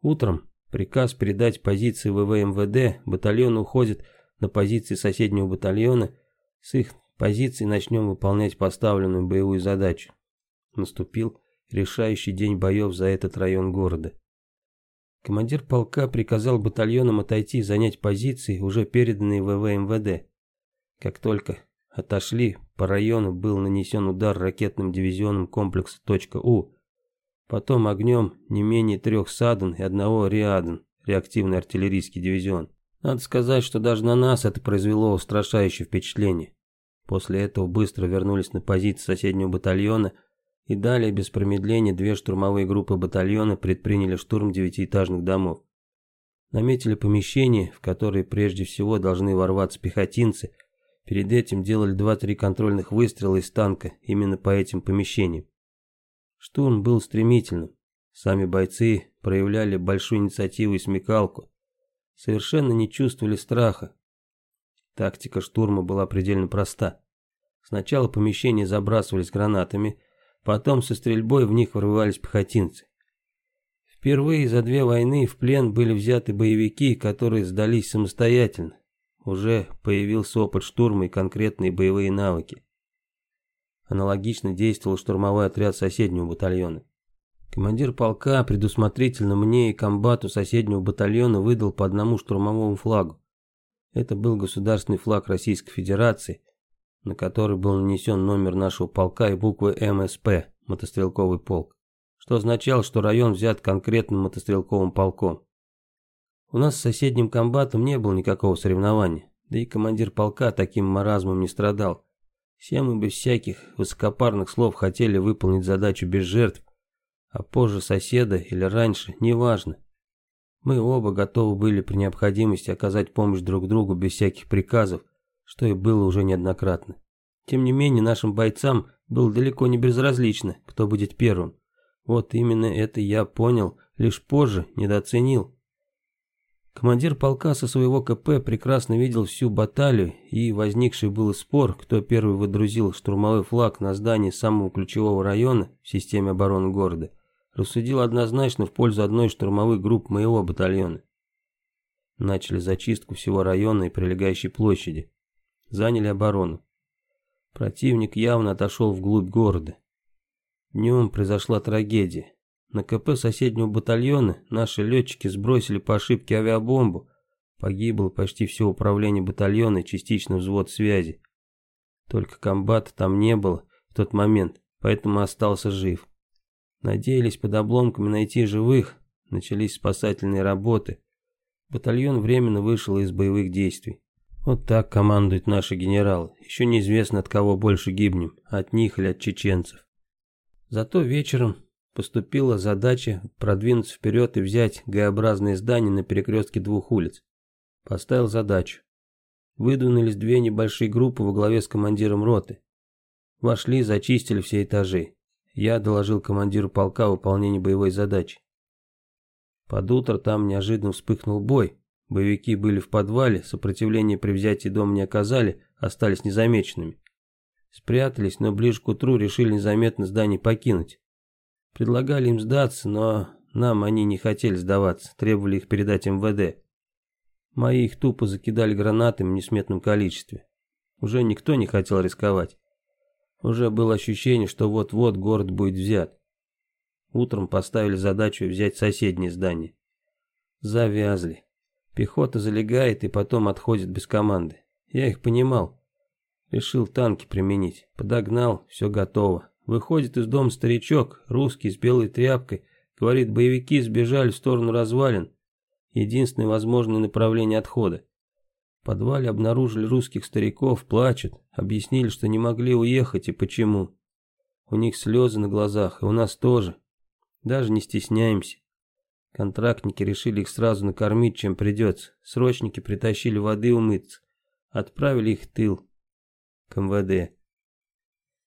Утром приказ передать позиции ВВМВД, батальон уходит на позиции соседнего батальона, с их позиций начнем выполнять поставленную боевую задачу. Наступил решающий день боев за этот район города. Командир полка приказал батальонам отойти и занять позиции, уже переданные ВВМВД. Как только отошли, по району был нанесен удар ракетным дивизионом комплекса «У». Потом огнем не менее трех «Саден» и одного «Риаден», реактивный артиллерийский дивизион. Надо сказать, что даже на нас это произвело устрашающее впечатление. После этого быстро вернулись на позиции соседнего батальона и далее без промедления две штурмовые группы батальона предприняли штурм девятиэтажных домов. Наметили помещения, в которые прежде всего должны ворваться пехотинцы. Перед этим делали два-три контрольных выстрела из танка именно по этим помещениям. Штурм был стремительным. Сами бойцы проявляли большую инициативу и смекалку. Совершенно не чувствовали страха. Тактика штурма была предельно проста. Сначала помещения забрасывались гранатами, Потом со стрельбой в них врывались пехотинцы. Впервые за две войны в плен были взяты боевики, которые сдались самостоятельно. Уже появился опыт штурма и конкретные боевые навыки. Аналогично действовал штурмовой отряд соседнего батальона. Командир полка предусмотрительно мне и комбату соседнего батальона выдал по одному штурмовому флагу. Это был государственный флаг Российской Федерации, на который был нанесен номер нашего полка и буквы МСП, мотострелковый полк, что означало, что район взят конкретным мотострелковым полком. У нас с соседним комбатом не было никакого соревнования, да и командир полка таким маразмом не страдал. Все мы без всяких высокопарных слов хотели выполнить задачу без жертв, а позже соседа или раньше, неважно. Мы оба готовы были при необходимости оказать помощь друг другу без всяких приказов, что и было уже неоднократно. Тем не менее, нашим бойцам было далеко не безразлично, кто будет первым. Вот именно это я понял, лишь позже недооценил. Командир полка со своего КП прекрасно видел всю баталию, и возникший был спор, кто первый выдрузил штурмовой флаг на здании самого ключевого района в системе обороны города, рассудил однозначно в пользу одной из штурмовых групп моего батальона. Начали зачистку всего района и прилегающей площади заняли оборону. Противник явно отошел вглубь города. Днем произошла трагедия. На КП соседнего батальона наши летчики сбросили по ошибке авиабомбу. Погибло почти все управление батальона и частично взвод связи. Только комбата там не было в тот момент, поэтому остался жив. Надеялись под обломками найти живых, начались спасательные работы. Батальон временно вышел из боевых действий. Вот так командуют наши генералы. Еще неизвестно, от кого больше гибнем, от них или от чеченцев. Зато вечером поступила задача продвинуться вперед и взять Г-образное здание на перекрестке двух улиц. Поставил задачу. Выдвинулись две небольшие группы во главе с командиром роты. Вошли, зачистили все этажи. Я доложил командиру полка выполнение боевой задачи. Под утро там неожиданно вспыхнул бой, Боевики были в подвале, сопротивления при взятии дома не оказали, остались незамеченными. Спрятались, но ближе к утру решили незаметно здание покинуть. Предлагали им сдаться, но нам они не хотели сдаваться, требовали их передать МВД. Мои их тупо закидали гранатами в несметном количестве. Уже никто не хотел рисковать. Уже было ощущение, что вот-вот город будет взят. Утром поставили задачу взять соседнее здание. Завязли. Пехота залегает и потом отходит без команды. Я их понимал. Решил танки применить. Подогнал, все готово. Выходит из дома старичок, русский, с белой тряпкой. Говорит, боевики сбежали в сторону развалин. Единственное возможное направление отхода. В подвале обнаружили русских стариков, плачут. Объяснили, что не могли уехать и почему. У них слезы на глазах, и у нас тоже. Даже не стесняемся. Контрактники решили их сразу накормить, чем придется. Срочники притащили воды умыться. Отправили их в тыл. К МВД.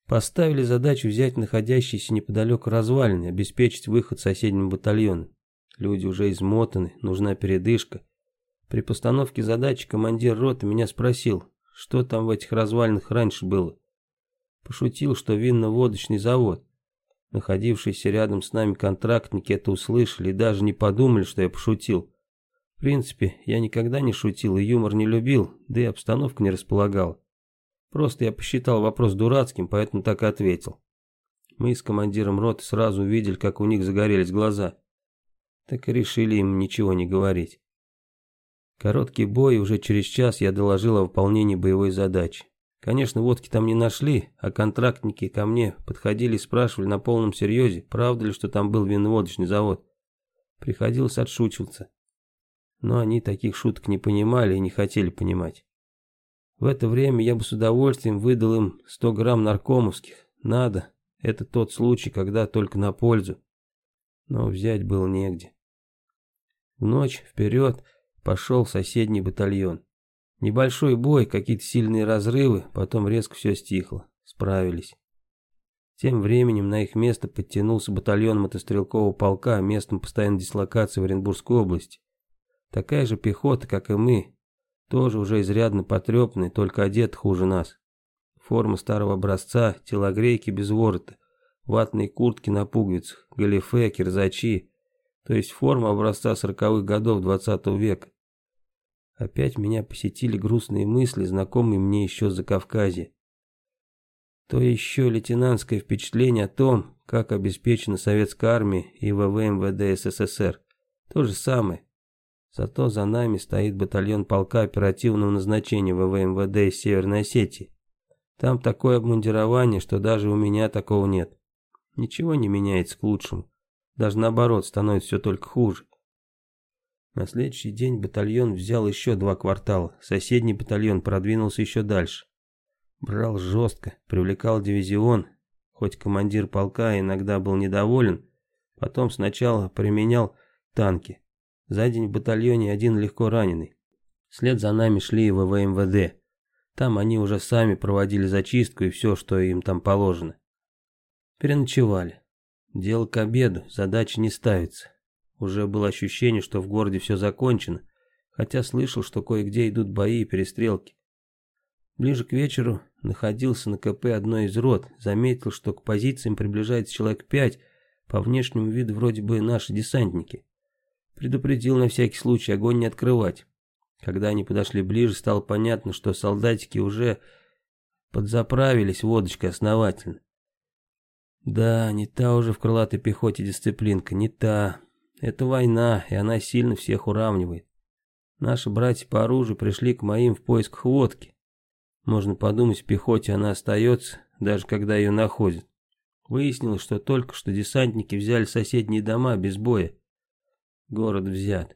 Поставили задачу взять находящиеся неподалеку развалины, обеспечить выход соседним батальону. Люди уже измотаны, нужна передышка. При постановке задачи командир роты меня спросил, что там в этих развалинах раньше было. Пошутил, что винно-водочный завод. Находившиеся рядом с нами контрактники это услышали и даже не подумали, что я пошутил. В принципе, я никогда не шутил и юмор не любил, да и обстановка не располагала. Просто я посчитал вопрос дурацким, поэтому так и ответил. Мы с командиром роты сразу увидели, как у них загорелись глаза. Так и решили им ничего не говорить. Короткий бой, уже через час я доложил о выполнении боевой задачи. Конечно, водки там не нашли, а контрактники ко мне подходили и спрашивали на полном серьезе, правда ли, что там был винноводочный завод. Приходилось отшучиваться. Но они таких шуток не понимали и не хотели понимать. В это время я бы с удовольствием выдал им 100 грамм наркомовских. Надо. Это тот случай, когда только на пользу. Но взять было негде. В ночь вперед пошел соседний батальон. Небольшой бой, какие-то сильные разрывы, потом резко все стихло. Справились. Тем временем на их место подтянулся батальон мотострелкового полка местом постоянной дислокации в Оренбургской области. Такая же пехота, как и мы, тоже уже изрядно потрепанный, только одет хуже нас. Форма старого образца, телогрейки без ворота, ватные куртки на пуговицах, галифе, кирзачи. То есть форма образца сороковых годов двадцатого века. Опять меня посетили грустные мысли, знакомые мне еще за Кавказе. То еще лейтенантское впечатление о том, как обеспечена советская армия и ВВМВД СССР. То же самое. Зато за нами стоит батальон полка оперативного назначения ВВМВД из Северной Осетии. Там такое обмундирование, что даже у меня такого нет. Ничего не меняется к лучшему. Даже наоборот, становится все только хуже. На следующий день батальон взял еще два квартала. Соседний батальон продвинулся еще дальше. Брал жестко, привлекал дивизион. Хоть командир полка иногда был недоволен, потом сначала применял танки. За день в батальоне один легко раненый. Вслед за нами шли в ВМВД. Там они уже сами проводили зачистку и все, что им там положено. Переночевали. Дело к обеду, задача не ставится. Уже было ощущение, что в городе все закончено, хотя слышал, что кое-где идут бои и перестрелки. Ближе к вечеру находился на КП одной из рот, заметил, что к позициям приближается человек пять, по внешнему виду вроде бы наши десантники. Предупредил на всякий случай огонь не открывать. Когда они подошли ближе, стало понятно, что солдатики уже подзаправились водочкой основательно. Да, не та уже в крылатой пехоте дисциплинка, не та. Это война, и она сильно всех уравнивает. Наши братья по оружию пришли к моим в поисках водки. Можно подумать, в пехоте она остается, даже когда ее находят. Выяснилось, что только что десантники взяли соседние дома без боя. Город взят.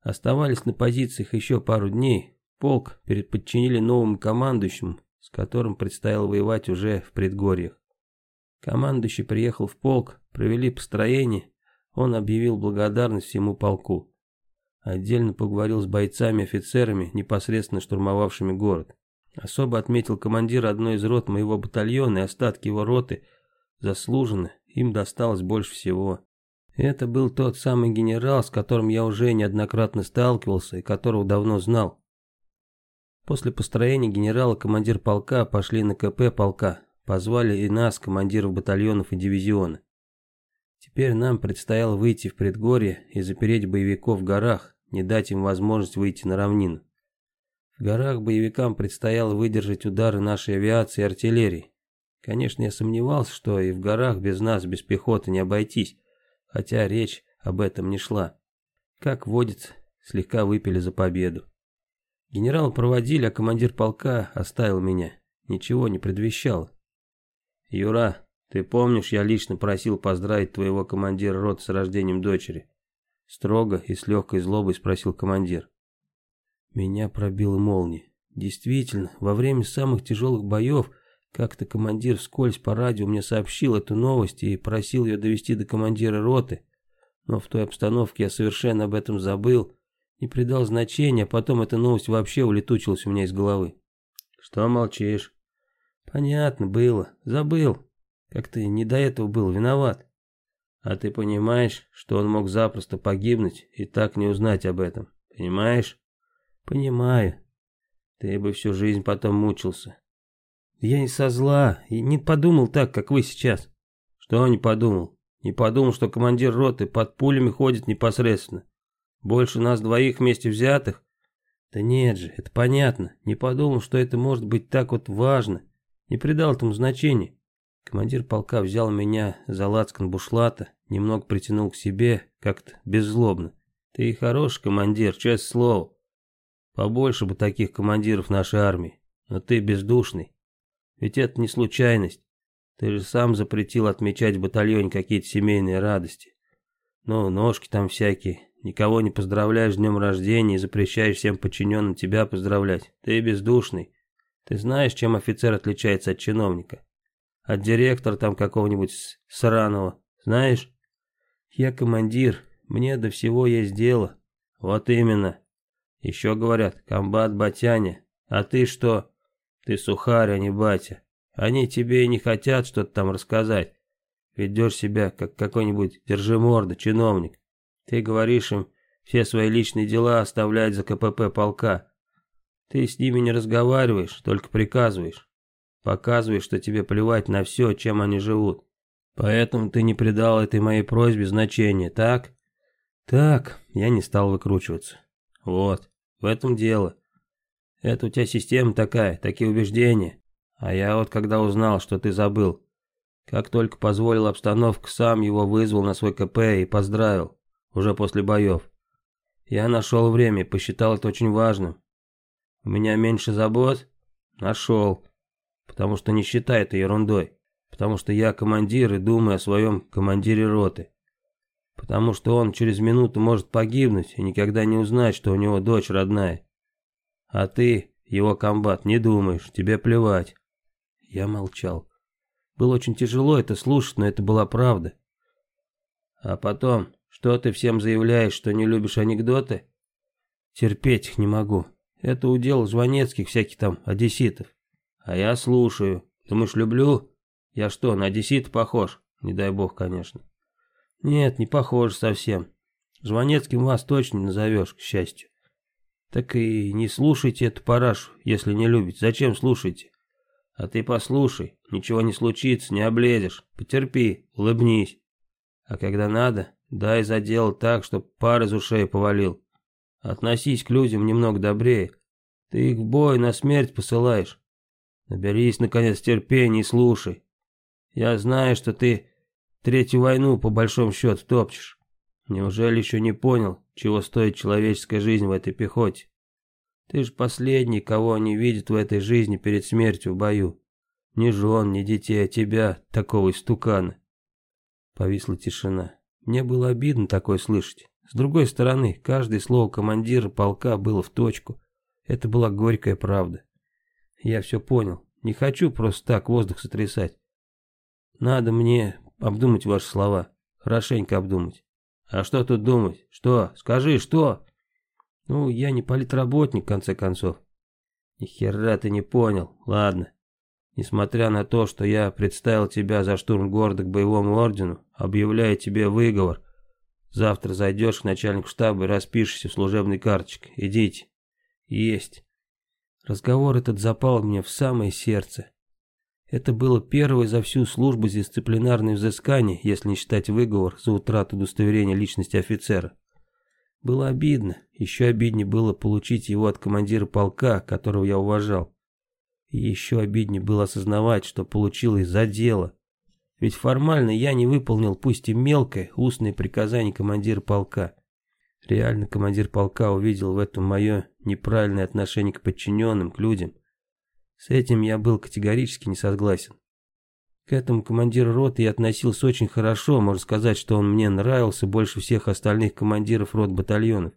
Оставались на позициях еще пару дней. Полк переподчинили новому командующему, с которым предстояло воевать уже в предгорьях. Командующий приехал в полк, провели построение, он объявил благодарность всему полку. Отдельно поговорил с бойцами-офицерами, непосредственно штурмовавшими город. Особо отметил командир одной из рот моего батальона и остатки его роты. Заслуженно, им досталось больше всего. Это был тот самый генерал, с которым я уже неоднократно сталкивался и которого давно знал. После построения генерала командир полка пошли на КП полка, позвали и нас, командиров батальонов и дивизиона. Теперь нам предстояло выйти в предгорье и запереть боевиков в горах, не дать им возможность выйти на равнину. В горах боевикам предстояло выдержать удары нашей авиации и артиллерии. Конечно, я сомневался, что и в горах без нас, без пехоты не обойтись, хотя речь об этом не шла. Как водится, слегка выпили за победу. Генерал проводили, а командир полка оставил меня. Ничего не предвещало. «Юра, ты помнишь, я лично просил поздравить твоего командира роты с рождением дочери?» Строго и с легкой злобой спросил командир. Меня пробило молнией. Действительно, во время самых тяжелых боев как-то командир вскользь по радио мне сообщил эту новость и просил ее довести до командира роты. Но в той обстановке я совершенно об этом забыл, не придал значения, а потом эта новость вообще улетучилась у меня из головы. Что молчишь? Понятно, было. Забыл. Как-то не до этого был, виноват. А ты понимаешь, что он мог запросто погибнуть и так не узнать об этом? Понимаешь? Понимаю. Ты бы всю жизнь потом мучился. Я не со зла и не подумал так, как вы сейчас. Что не подумал? Не подумал, что командир роты под пулями ходит непосредственно. Больше нас двоих вместе взятых? Да нет же, это понятно. Не подумал, что это может быть так вот важно. Не придал этому значения. Командир полка взял меня за лацкан бушлата, немного притянул к себе, как-то беззлобно. Ты хороший командир, честное слово. Побольше бы таких командиров нашей армии. Но ты бездушный. Ведь это не случайность. Ты же сам запретил отмечать в батальоне какие-то семейные радости. Ну, ножки там всякие. Никого не поздравляешь с днем рождения и запрещаешь всем подчиненным тебя поздравлять. Ты бездушный. Ты знаешь, чем офицер отличается от чиновника? От директора там какого-нибудь сраного. Знаешь? Я командир. Мне до всего есть дело. Вот именно. Еще говорят, комбат батяня. А ты что? Ты сухарь, а не батя. Они тебе и не хотят что-то там рассказать. Ведешь себя, как какой-нибудь держиморда, чиновник. Ты говоришь им все свои личные дела оставлять за КПП полка. Ты с ними не разговариваешь, только приказываешь. Показываешь, что тебе плевать на все, чем они живут. Поэтому ты не придал этой моей просьбе значения, так? Так, я не стал выкручиваться. Вот. В этом дело. Это у тебя система такая, такие убеждения. А я вот когда узнал, что ты забыл, как только позволил обстановка, сам его вызвал на свой КП и поздравил, уже после боев. Я нашел время посчитал это очень важным. У меня меньше забот? Нашел. Потому что не считай это ерундой. Потому что я командир и думаю о своем командире роты. Потому что он через минуту может погибнуть и никогда не узнать, что у него дочь родная. А ты, его комбат, не думаешь, тебе плевать. Я молчал. Было очень тяжело это слушать, но это была правда. А потом, что ты всем заявляешь, что не любишь анекдоты? Терпеть их не могу. Это удел Жванецких всяких там одесситов. А я слушаю. Думаешь, люблю? Я что, на одессита похож? Не дай бог, конечно. Нет, не похож совсем. Жванецким вас точно назовешь, к счастью. Так и не слушайте эту парашу, если не любите. Зачем слушаете? А ты послушай, ничего не случится, не облезешь. Потерпи, улыбнись. А когда надо, дай за дело так, чтоб пар из ушей повалил. Относись к людям немного добрее. Ты их в бой на смерть посылаешь. Наберись, наконец, терпения и слушай. Я знаю, что ты Третью войну, по большому счету, топчешь. Неужели еще не понял, чего стоит человеческая жизнь в этой пехоте? Ты же последний, кого они видят в этой жизни перед смертью в бою. Ни жен, ни детей, а тебя, такого истукана. Повисла тишина. Мне было обидно такое слышать. С другой стороны, каждое слово командира полка было в точку. Это была горькая правда. Я все понял. Не хочу просто так воздух сотрясать. Надо мне обдумать ваши слова. Хорошенько обдумать. А что тут думать? Что? Скажи, что? Ну, я не политработник, в конце концов. Ни хера ты не понял. Ладно. Несмотря на то, что я представил тебя за штурм города к боевому ордену, объявляю тебе выговор. Завтра зайдешь к начальнику штаба и распишешься в служебной карточке. Идите. Есть. Разговор этот запал мне в самое сердце. Это было первое за всю службу дисциплинарное взыскание, если не считать выговор за утрату удостоверения личности офицера. Было обидно, еще обиднее было получить его от командира полка, которого я уважал. И еще обиднее было осознавать, что получил из-за дела. Ведь формально я не выполнил пусть и мелкое устное приказание командира полка. Реально командир полка увидел в этом мое неправильное отношение к подчиненным, к людям. С этим я был категорически не согласен. К этому командиру роты я относился очень хорошо, можно сказать, что он мне нравился больше всех остальных командиров рот батальонов.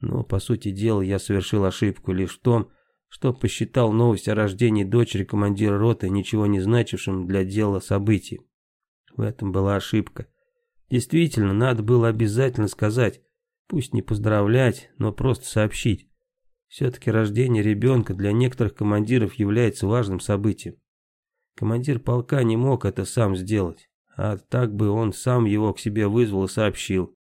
Но, по сути дела, я совершил ошибку лишь в том, что посчитал новость о рождении дочери командира роты ничего не значившим для дела событий. В этом была ошибка. Действительно, надо было обязательно сказать, пусть не поздравлять, но просто сообщить. Все-таки рождение ребенка для некоторых командиров является важным событием. Командир полка не мог это сам сделать, а так бы он сам его к себе вызвал и сообщил.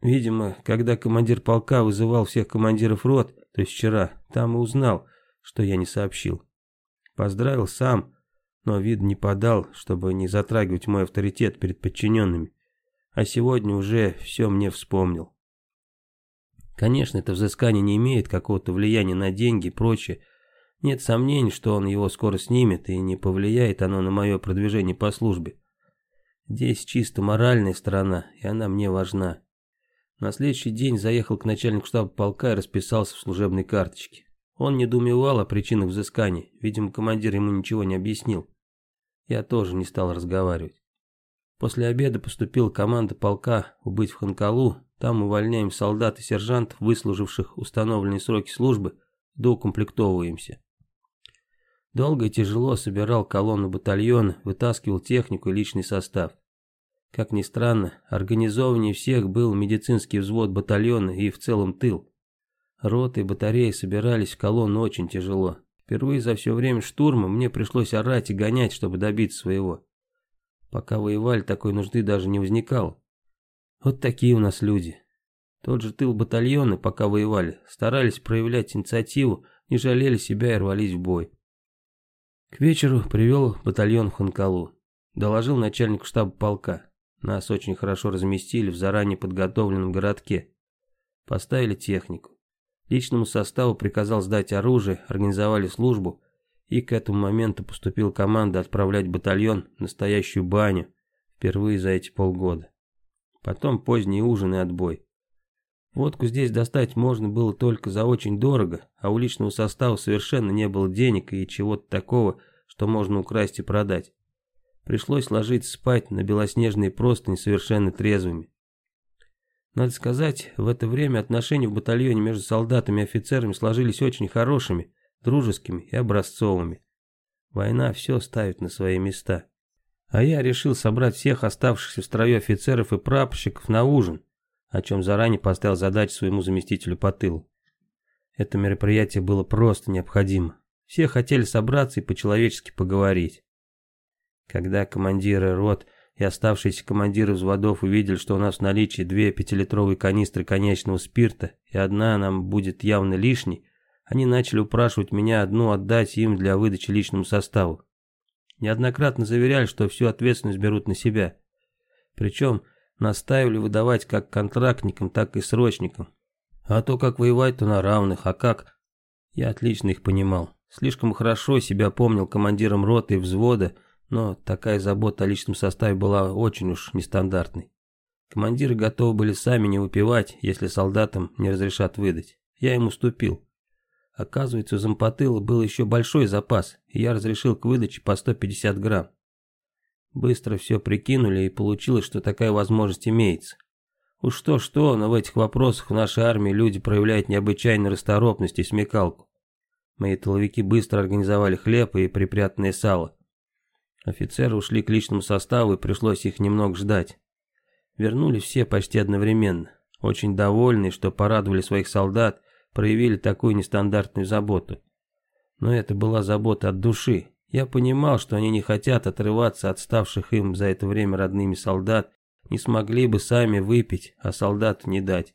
Видимо, когда командир полка вызывал всех командиров рот, то есть вчера, там и узнал, что я не сообщил. Поздравил сам, но вид не подал, чтобы не затрагивать мой авторитет перед подчиненными. А сегодня уже все мне вспомнил. Конечно, это взыскание не имеет какого-то влияния на деньги и прочее. Нет сомнений, что он его скоро снимет, и не повлияет оно на мое продвижение по службе. Здесь чисто моральная сторона, и она мне важна. На следующий день заехал к начальнику штаба полка и расписался в служебной карточке. Он недоумевал о причинах взыскания, видимо, командир ему ничего не объяснил. Я тоже не стал разговаривать. После обеда поступила команда полка убыть в Ханкалу, там увольняем солдат и сержантов, выслуживших установленные сроки службы, доукомплектовываемся. Долго и тяжело собирал колонну батальона, вытаскивал технику и личный состав. Как ни странно, организованнее всех был медицинский взвод батальона и в целом тыл. Роты и батареи собирались в колонну очень тяжело. Впервые за все время штурма мне пришлось орать и гонять, чтобы добиться своего. Пока воевали, такой нужды даже не возникало. Вот такие у нас люди. Тот же тыл батальона, пока воевали, старались проявлять инициативу, не жалели себя и рвались в бой. К вечеру привел батальон в Ханкалу. Доложил начальнику штаба полка. Нас очень хорошо разместили в заранее подготовленном городке. Поставили технику. Личному составу приказал сдать оружие, организовали службу, и к этому моменту поступила команда отправлять батальон в настоящую баню, впервые за эти полгода. Потом поздний ужин и отбой. Водку здесь достать можно было только за очень дорого, а у личного состава совершенно не было денег и чего-то такого, что можно украсть и продать. Пришлось ложиться спать на белоснежные простыни совершенно трезвыми. Надо сказать, в это время отношения в батальоне между солдатами и офицерами сложились очень хорошими, дружескими и образцовыми. Война все ставит на свои места. А я решил собрать всех оставшихся в строю офицеров и прапорщиков на ужин, о чем заранее поставил задачу своему заместителю по тылу. Это мероприятие было просто необходимо. Все хотели собраться и по-человечески поговорить. Когда командиры рот и оставшиеся командиры взводов увидели, что у нас в наличии две пятилитровые канистры конечного спирта, и одна нам будет явно лишней, они начали упрашивать меня одну отдать им для выдачи личному составу. Неоднократно заверяли, что всю ответственность берут на себя. Причем настаивали выдавать как контрактникам, так и срочникам. А то как воевать, то на равных, а как... Я отлично их понимал. Слишком хорошо себя помнил командиром роты и взвода, но такая забота о личном составе была очень уж нестандартной. Командиры готовы были сами не выпивать, если солдатам не разрешат выдать. Я им уступил. Оказывается, у зампотыла был еще большой запас, и я разрешил к выдаче по 150 грамм. Быстро все прикинули, и получилось, что такая возможность имеется. Уж что-что, но в этих вопросах в нашей армии люди проявляют необычайную расторопность и смекалку. Мои тыловики быстро организовали хлеб и припрятанное сало. Офицеры ушли к личному составу, и пришлось их немного ждать. Вернулись все почти одновременно, очень довольные, что порадовали своих солдат, проявили такую нестандартную заботу. Но это была забота от души. Я понимал, что они не хотят отрываться от ставших им за это время родными солдат, не смогли бы сами выпить, а солдату не дать.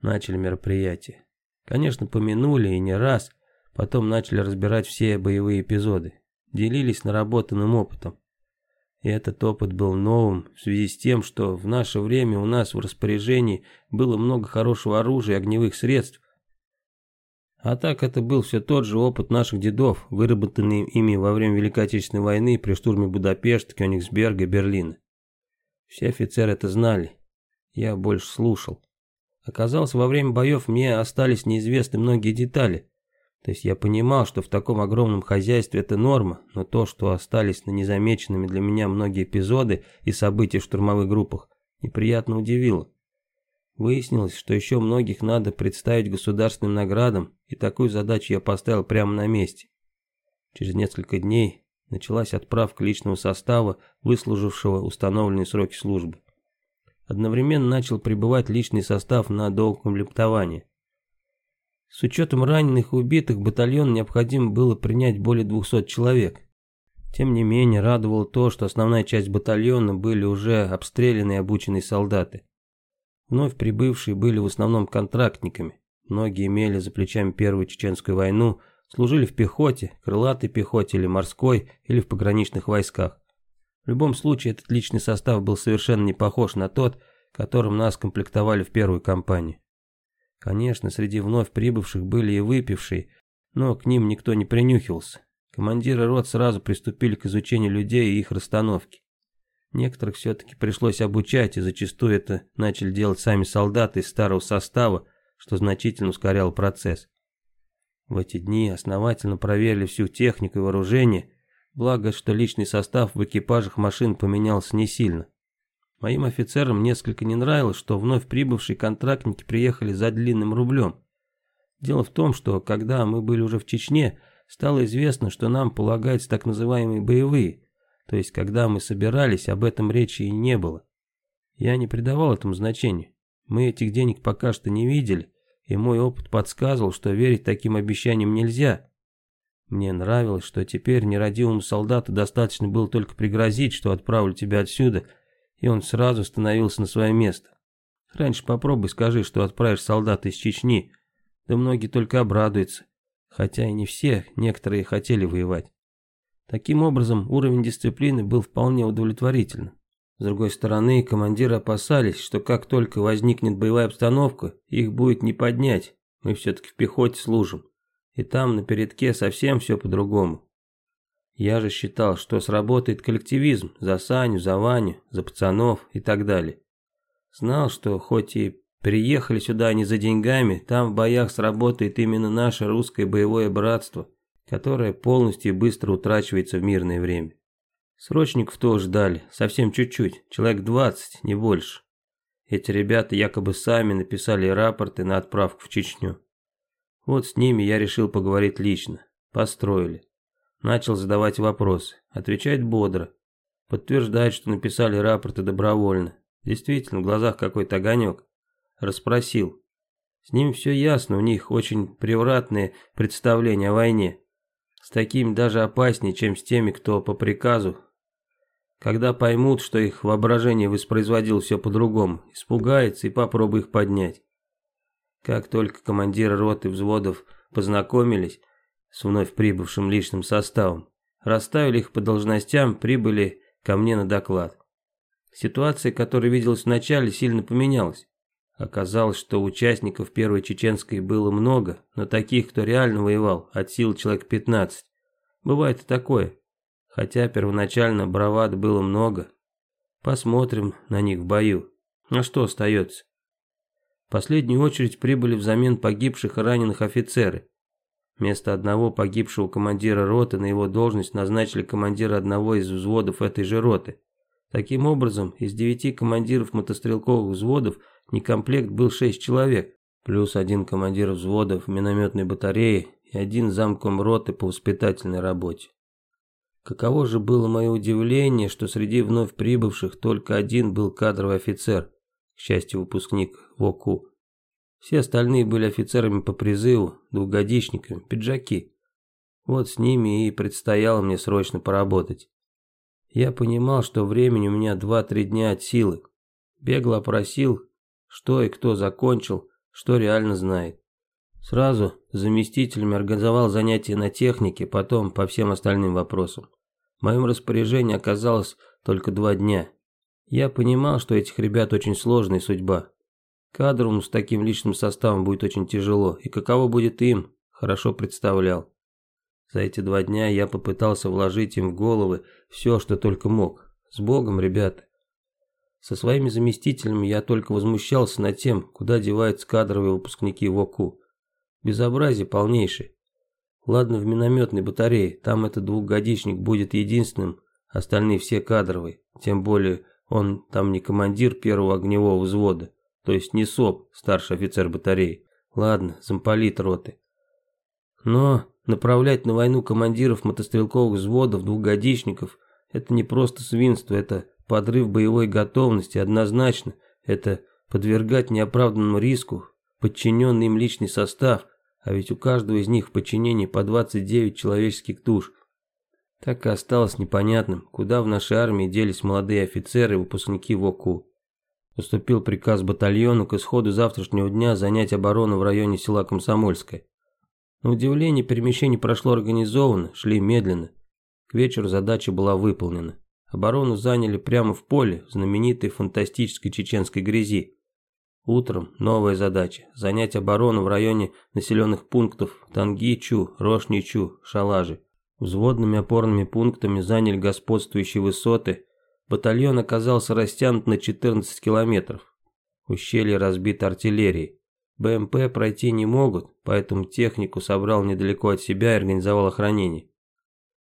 Начали мероприятие. Конечно, помянули и не раз, потом начали разбирать все боевые эпизоды делились наработанным опытом. И этот опыт был новым в связи с тем, что в наше время у нас в распоряжении было много хорошего оружия и огневых средств. А так это был все тот же опыт наших дедов, выработанный ими во время Великой Отечественной войны при штурме Будапешта, Кёнигсберга и Берлина. Все офицеры это знали. Я больше слушал. Оказалось, во время боев мне остались неизвестны многие детали, то есть я понимал, что в таком огромном хозяйстве это норма, но то, что остались на незамеченными для меня многие эпизоды и события в штурмовых группах, неприятно удивило. Выяснилось, что еще многих надо представить государственным наградам, и такую задачу я поставил прямо на месте. Через несколько дней началась отправка личного состава, выслужившего установленные сроки службы. Одновременно начал прибывать личный состав на доукомплектование. С учетом раненых и убитых батальон необходимо было принять более 200 человек. Тем не менее, радовало то, что основная часть батальона были уже обстреляны и обученные солдаты. Вновь прибывшие были в основном контрактниками. Многие имели за плечами Первую Чеченскую войну, служили в пехоте, крылатой пехоте или морской, или в пограничных войсках. В любом случае, этот личный состав был совершенно не похож на тот, которым нас комплектовали в первую кампанию. Конечно, среди вновь прибывших были и выпившие, но к ним никто не принюхивался. Командиры рот сразу приступили к изучению людей и их расстановки. Некоторых все-таки пришлось обучать, и зачастую это начали делать сами солдаты из старого состава, что значительно ускоряло процесс. В эти дни основательно проверили всю технику и вооружение, благо, что личный состав в экипажах машин поменялся не сильно. Моим офицерам несколько не нравилось, что вновь прибывшие контрактники приехали за длинным рублем. Дело в том, что когда мы были уже в Чечне, стало известно, что нам полагаются так называемые боевые, то есть когда мы собирались, об этом речи и не было. Я не придавал этому значения. Мы этих денег пока что не видели, и мой опыт подсказывал, что верить таким обещаниям нельзя. Мне нравилось, что теперь нерадивому солдату достаточно было только пригрозить, что отправлю тебя отсюда, и он сразу становился на свое место. Раньше попробуй скажи, что отправишь солдата из Чечни, да многие только обрадуются, хотя и не все, некоторые хотели воевать. Таким образом, уровень дисциплины был вполне удовлетворительным. С другой стороны, командиры опасались, что как только возникнет боевая обстановка, их будет не поднять. Мы все-таки в пехоте служим. И там, на передке, совсем все по-другому. Я же считал, что сработает коллективизм за Саню, за Ваню, за пацанов и так далее. Знал, что хоть и приехали сюда не за деньгами, там в боях сработает именно наше русское боевое братство, которое полностью и быстро утрачивается в мирное время. Срочников тоже дали, совсем чуть-чуть, человек 20, не больше. Эти ребята якобы сами написали рапорты на отправку в Чечню. Вот с ними я решил поговорить лично. Построили. Начал задавать вопросы. Отвечает бодро. Подтверждает, что написали рапорты добровольно. Действительно, в глазах какой-то огонек. Расспросил. С ним все ясно, у них очень превратные представления о войне. С такими даже опаснее, чем с теми, кто по приказу когда поймут, что их воображение воспроизводил все по-другому, испугается и попробуй их поднять. Как только командиры роты взводов познакомились с вновь прибывшим личным составом, расставили их по должностям, прибыли ко мне на доклад. Ситуация, которая виделась вначале, сильно поменялась. Оказалось, что участников Первой Чеченской было много, но таких, кто реально воевал, от сил человек 15. Бывает и такое. Хотя первоначально бравад было много. Посмотрим на них в бою. А что остается? В последнюю очередь прибыли взамен погибших и раненых офицеры. Вместо одного погибшего командира роты на его должность назначили командира одного из взводов этой же роты. Таким образом, из девяти командиров мотострелковых взводов некомплект был шесть человек, плюс один командир взводов минометной батареи и один замком роты по воспитательной работе. Каково же было мое удивление, что среди вновь прибывших только один был кадровый офицер, к счастью, выпускник ВОКУ. Все остальные были офицерами по призыву, двухгодичниками, пиджаки. Вот с ними и предстояло мне срочно поработать. Я понимал, что времени у меня 2-3 дня от силы. Бегло опросил, что и кто закончил, что реально знает. Сразу заместителями организовал занятия на технике, потом по всем остальным вопросам. В моем распоряжении оказалось только два дня. Я понимал, что этих ребят очень сложная судьба. Кадровым с таким личным составом будет очень тяжело, и каково будет им, хорошо представлял. За эти два дня я попытался вложить им в головы все, что только мог. С Богом, ребята. Со своими заместителями я только возмущался над тем, куда деваются кадровые выпускники ВОКУ. Безобразие полнейшее. Ладно, в минометной батарее, там этот двухгодичник будет единственным, остальные все кадровые. Тем более, он там не командир первого огневого взвода, то есть не СОП, старший офицер батареи. Ладно, замполит роты. Но направлять на войну командиров мотострелковых взводов, двухгодичников, это не просто свинство, это подрыв боевой готовности, однозначно. Это подвергать неоправданному риску подчиненный им личный состав – а ведь у каждого из них в подчинении по 29 человеческих душ. Так и осталось непонятным, куда в нашей армии делись молодые офицеры и выпускники ВОКУ. Поступил приказ батальону к исходу завтрашнего дня занять оборону в районе села Комсомольское. На удивление, перемещение прошло организованно, шли медленно. К вечеру задача была выполнена. Оборону заняли прямо в поле, знаменитой фантастической чеченской грязи. Утром новая задача – занять оборону в районе населенных пунктов Тангичу, Рошничу, Шалажи. Взводными опорными пунктами заняли господствующие высоты. Батальон оказался растянут на 14 километров. Ущелье разбито артиллерией. БМП пройти не могут, поэтому технику собрал недалеко от себя и организовал охранение.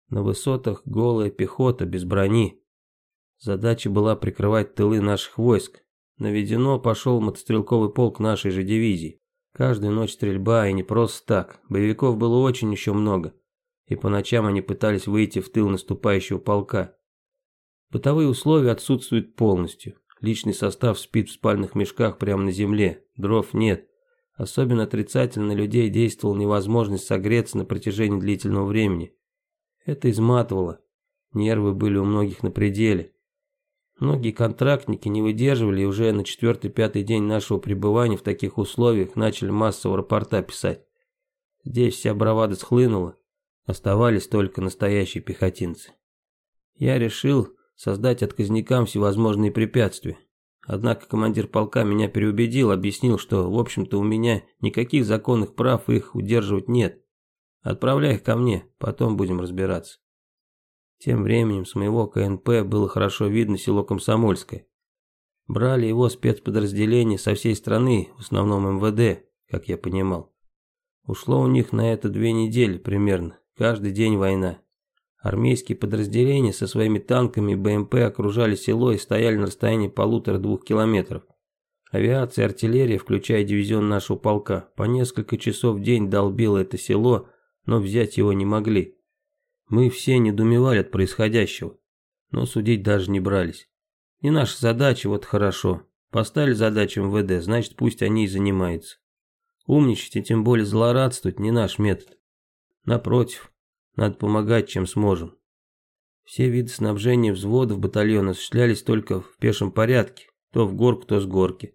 На высотах голая пехота без брони. Задача была прикрывать тылы наших войск. Наведено пошел мотострелковый полк нашей же дивизии. Каждую ночь стрельба, и не просто так. Боевиков было очень еще много. И по ночам они пытались выйти в тыл наступающего полка. Бытовые условия отсутствуют полностью. Личный состав спит в спальных мешках прямо на земле. Дров нет. Особенно отрицательно людей действовала невозможность согреться на протяжении длительного времени. Это изматывало. Нервы были у многих на пределе. Многие контрактники не выдерживали и уже на четвертый-пятый день нашего пребывания в таких условиях начали массово рапорта писать. Здесь вся бравада схлынула, оставались только настоящие пехотинцы. Я решил создать отказникам всевозможные препятствия. Однако командир полка меня переубедил, объяснил, что, в общем-то, у меня никаких законных прав их удерживать нет. Отправляй их ко мне, потом будем разбираться. Тем временем с моего КНП было хорошо видно село Комсомольское. Брали его спецподразделения со всей страны, в основном МВД, как я понимал. Ушло у них на это две недели примерно, каждый день война. Армейские подразделения со своими танками и БМП окружали село и стояли на расстоянии полутора-двух километров. Авиация и артиллерия, включая дивизион нашего полка, по несколько часов в день долбила это село, но взять его не могли. Мы все недоумевали от происходящего, но судить даже не брались. Не наша задача, вот хорошо. Поставили задачу МВД, значит пусть они и занимаются. Умничать и тем более злорадствовать не наш метод. Напротив, надо помогать, чем сможем. Все виды снабжения взводов батальона осуществлялись только в пешем порядке, то в горку, то с горки.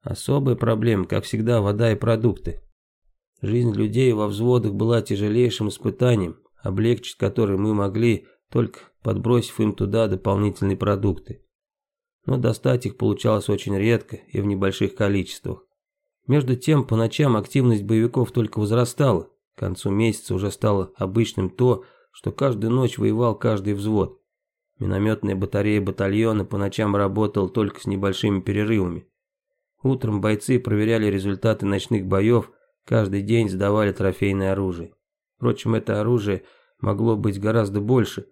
Особая проблема, как всегда, вода и продукты. Жизнь людей во взводах была тяжелейшим испытанием, облегчить которое мы могли, только подбросив им туда дополнительные продукты. Но достать их получалось очень редко и в небольших количествах. Между тем, по ночам активность боевиков только возрастала. К концу месяца уже стало обычным то, что каждую ночь воевал каждый взвод. Минометная батарея батальона по ночам работала только с небольшими перерывами. Утром бойцы проверяли результаты ночных боев, каждый день сдавали трофейное оружие. Впрочем, это оружие могло быть гораздо больше.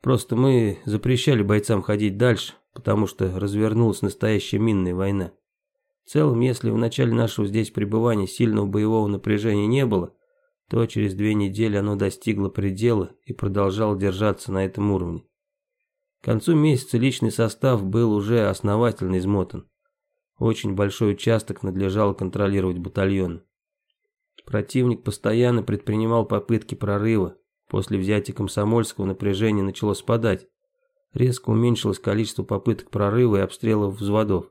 Просто мы запрещали бойцам ходить дальше, потому что развернулась настоящая минная война. В целом, если в начале нашего здесь пребывания сильного боевого напряжения не было, то через две недели оно достигло предела и продолжало держаться на этом уровне. К концу месяца личный состав был уже основательно измотан. Очень большой участок надлежало контролировать батальон. Противник постоянно предпринимал попытки прорыва. После взятия Комсомольского напряжение начало спадать. Резко уменьшилось количество попыток прорыва и обстрелов взводов.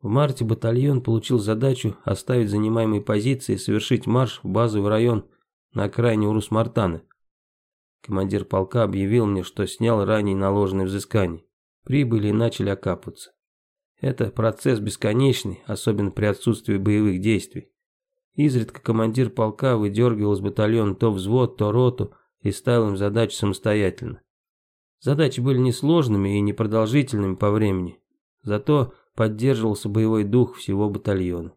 В марте батальон получил задачу оставить занимаемые позиции и совершить марш в базовый район на окраине Урус-Мартана. Командир полка объявил мне, что снял ранее наложенные взыскания. Прибыли и начали окапываться. Это процесс бесконечный, особенно при отсутствии боевых действий. Изредка командир полка выдергивал из батальона то взвод, то роту и ставил им задачи самостоятельно. Задачи были несложными и непродолжительными по времени. Зато поддерживался боевой дух всего батальона.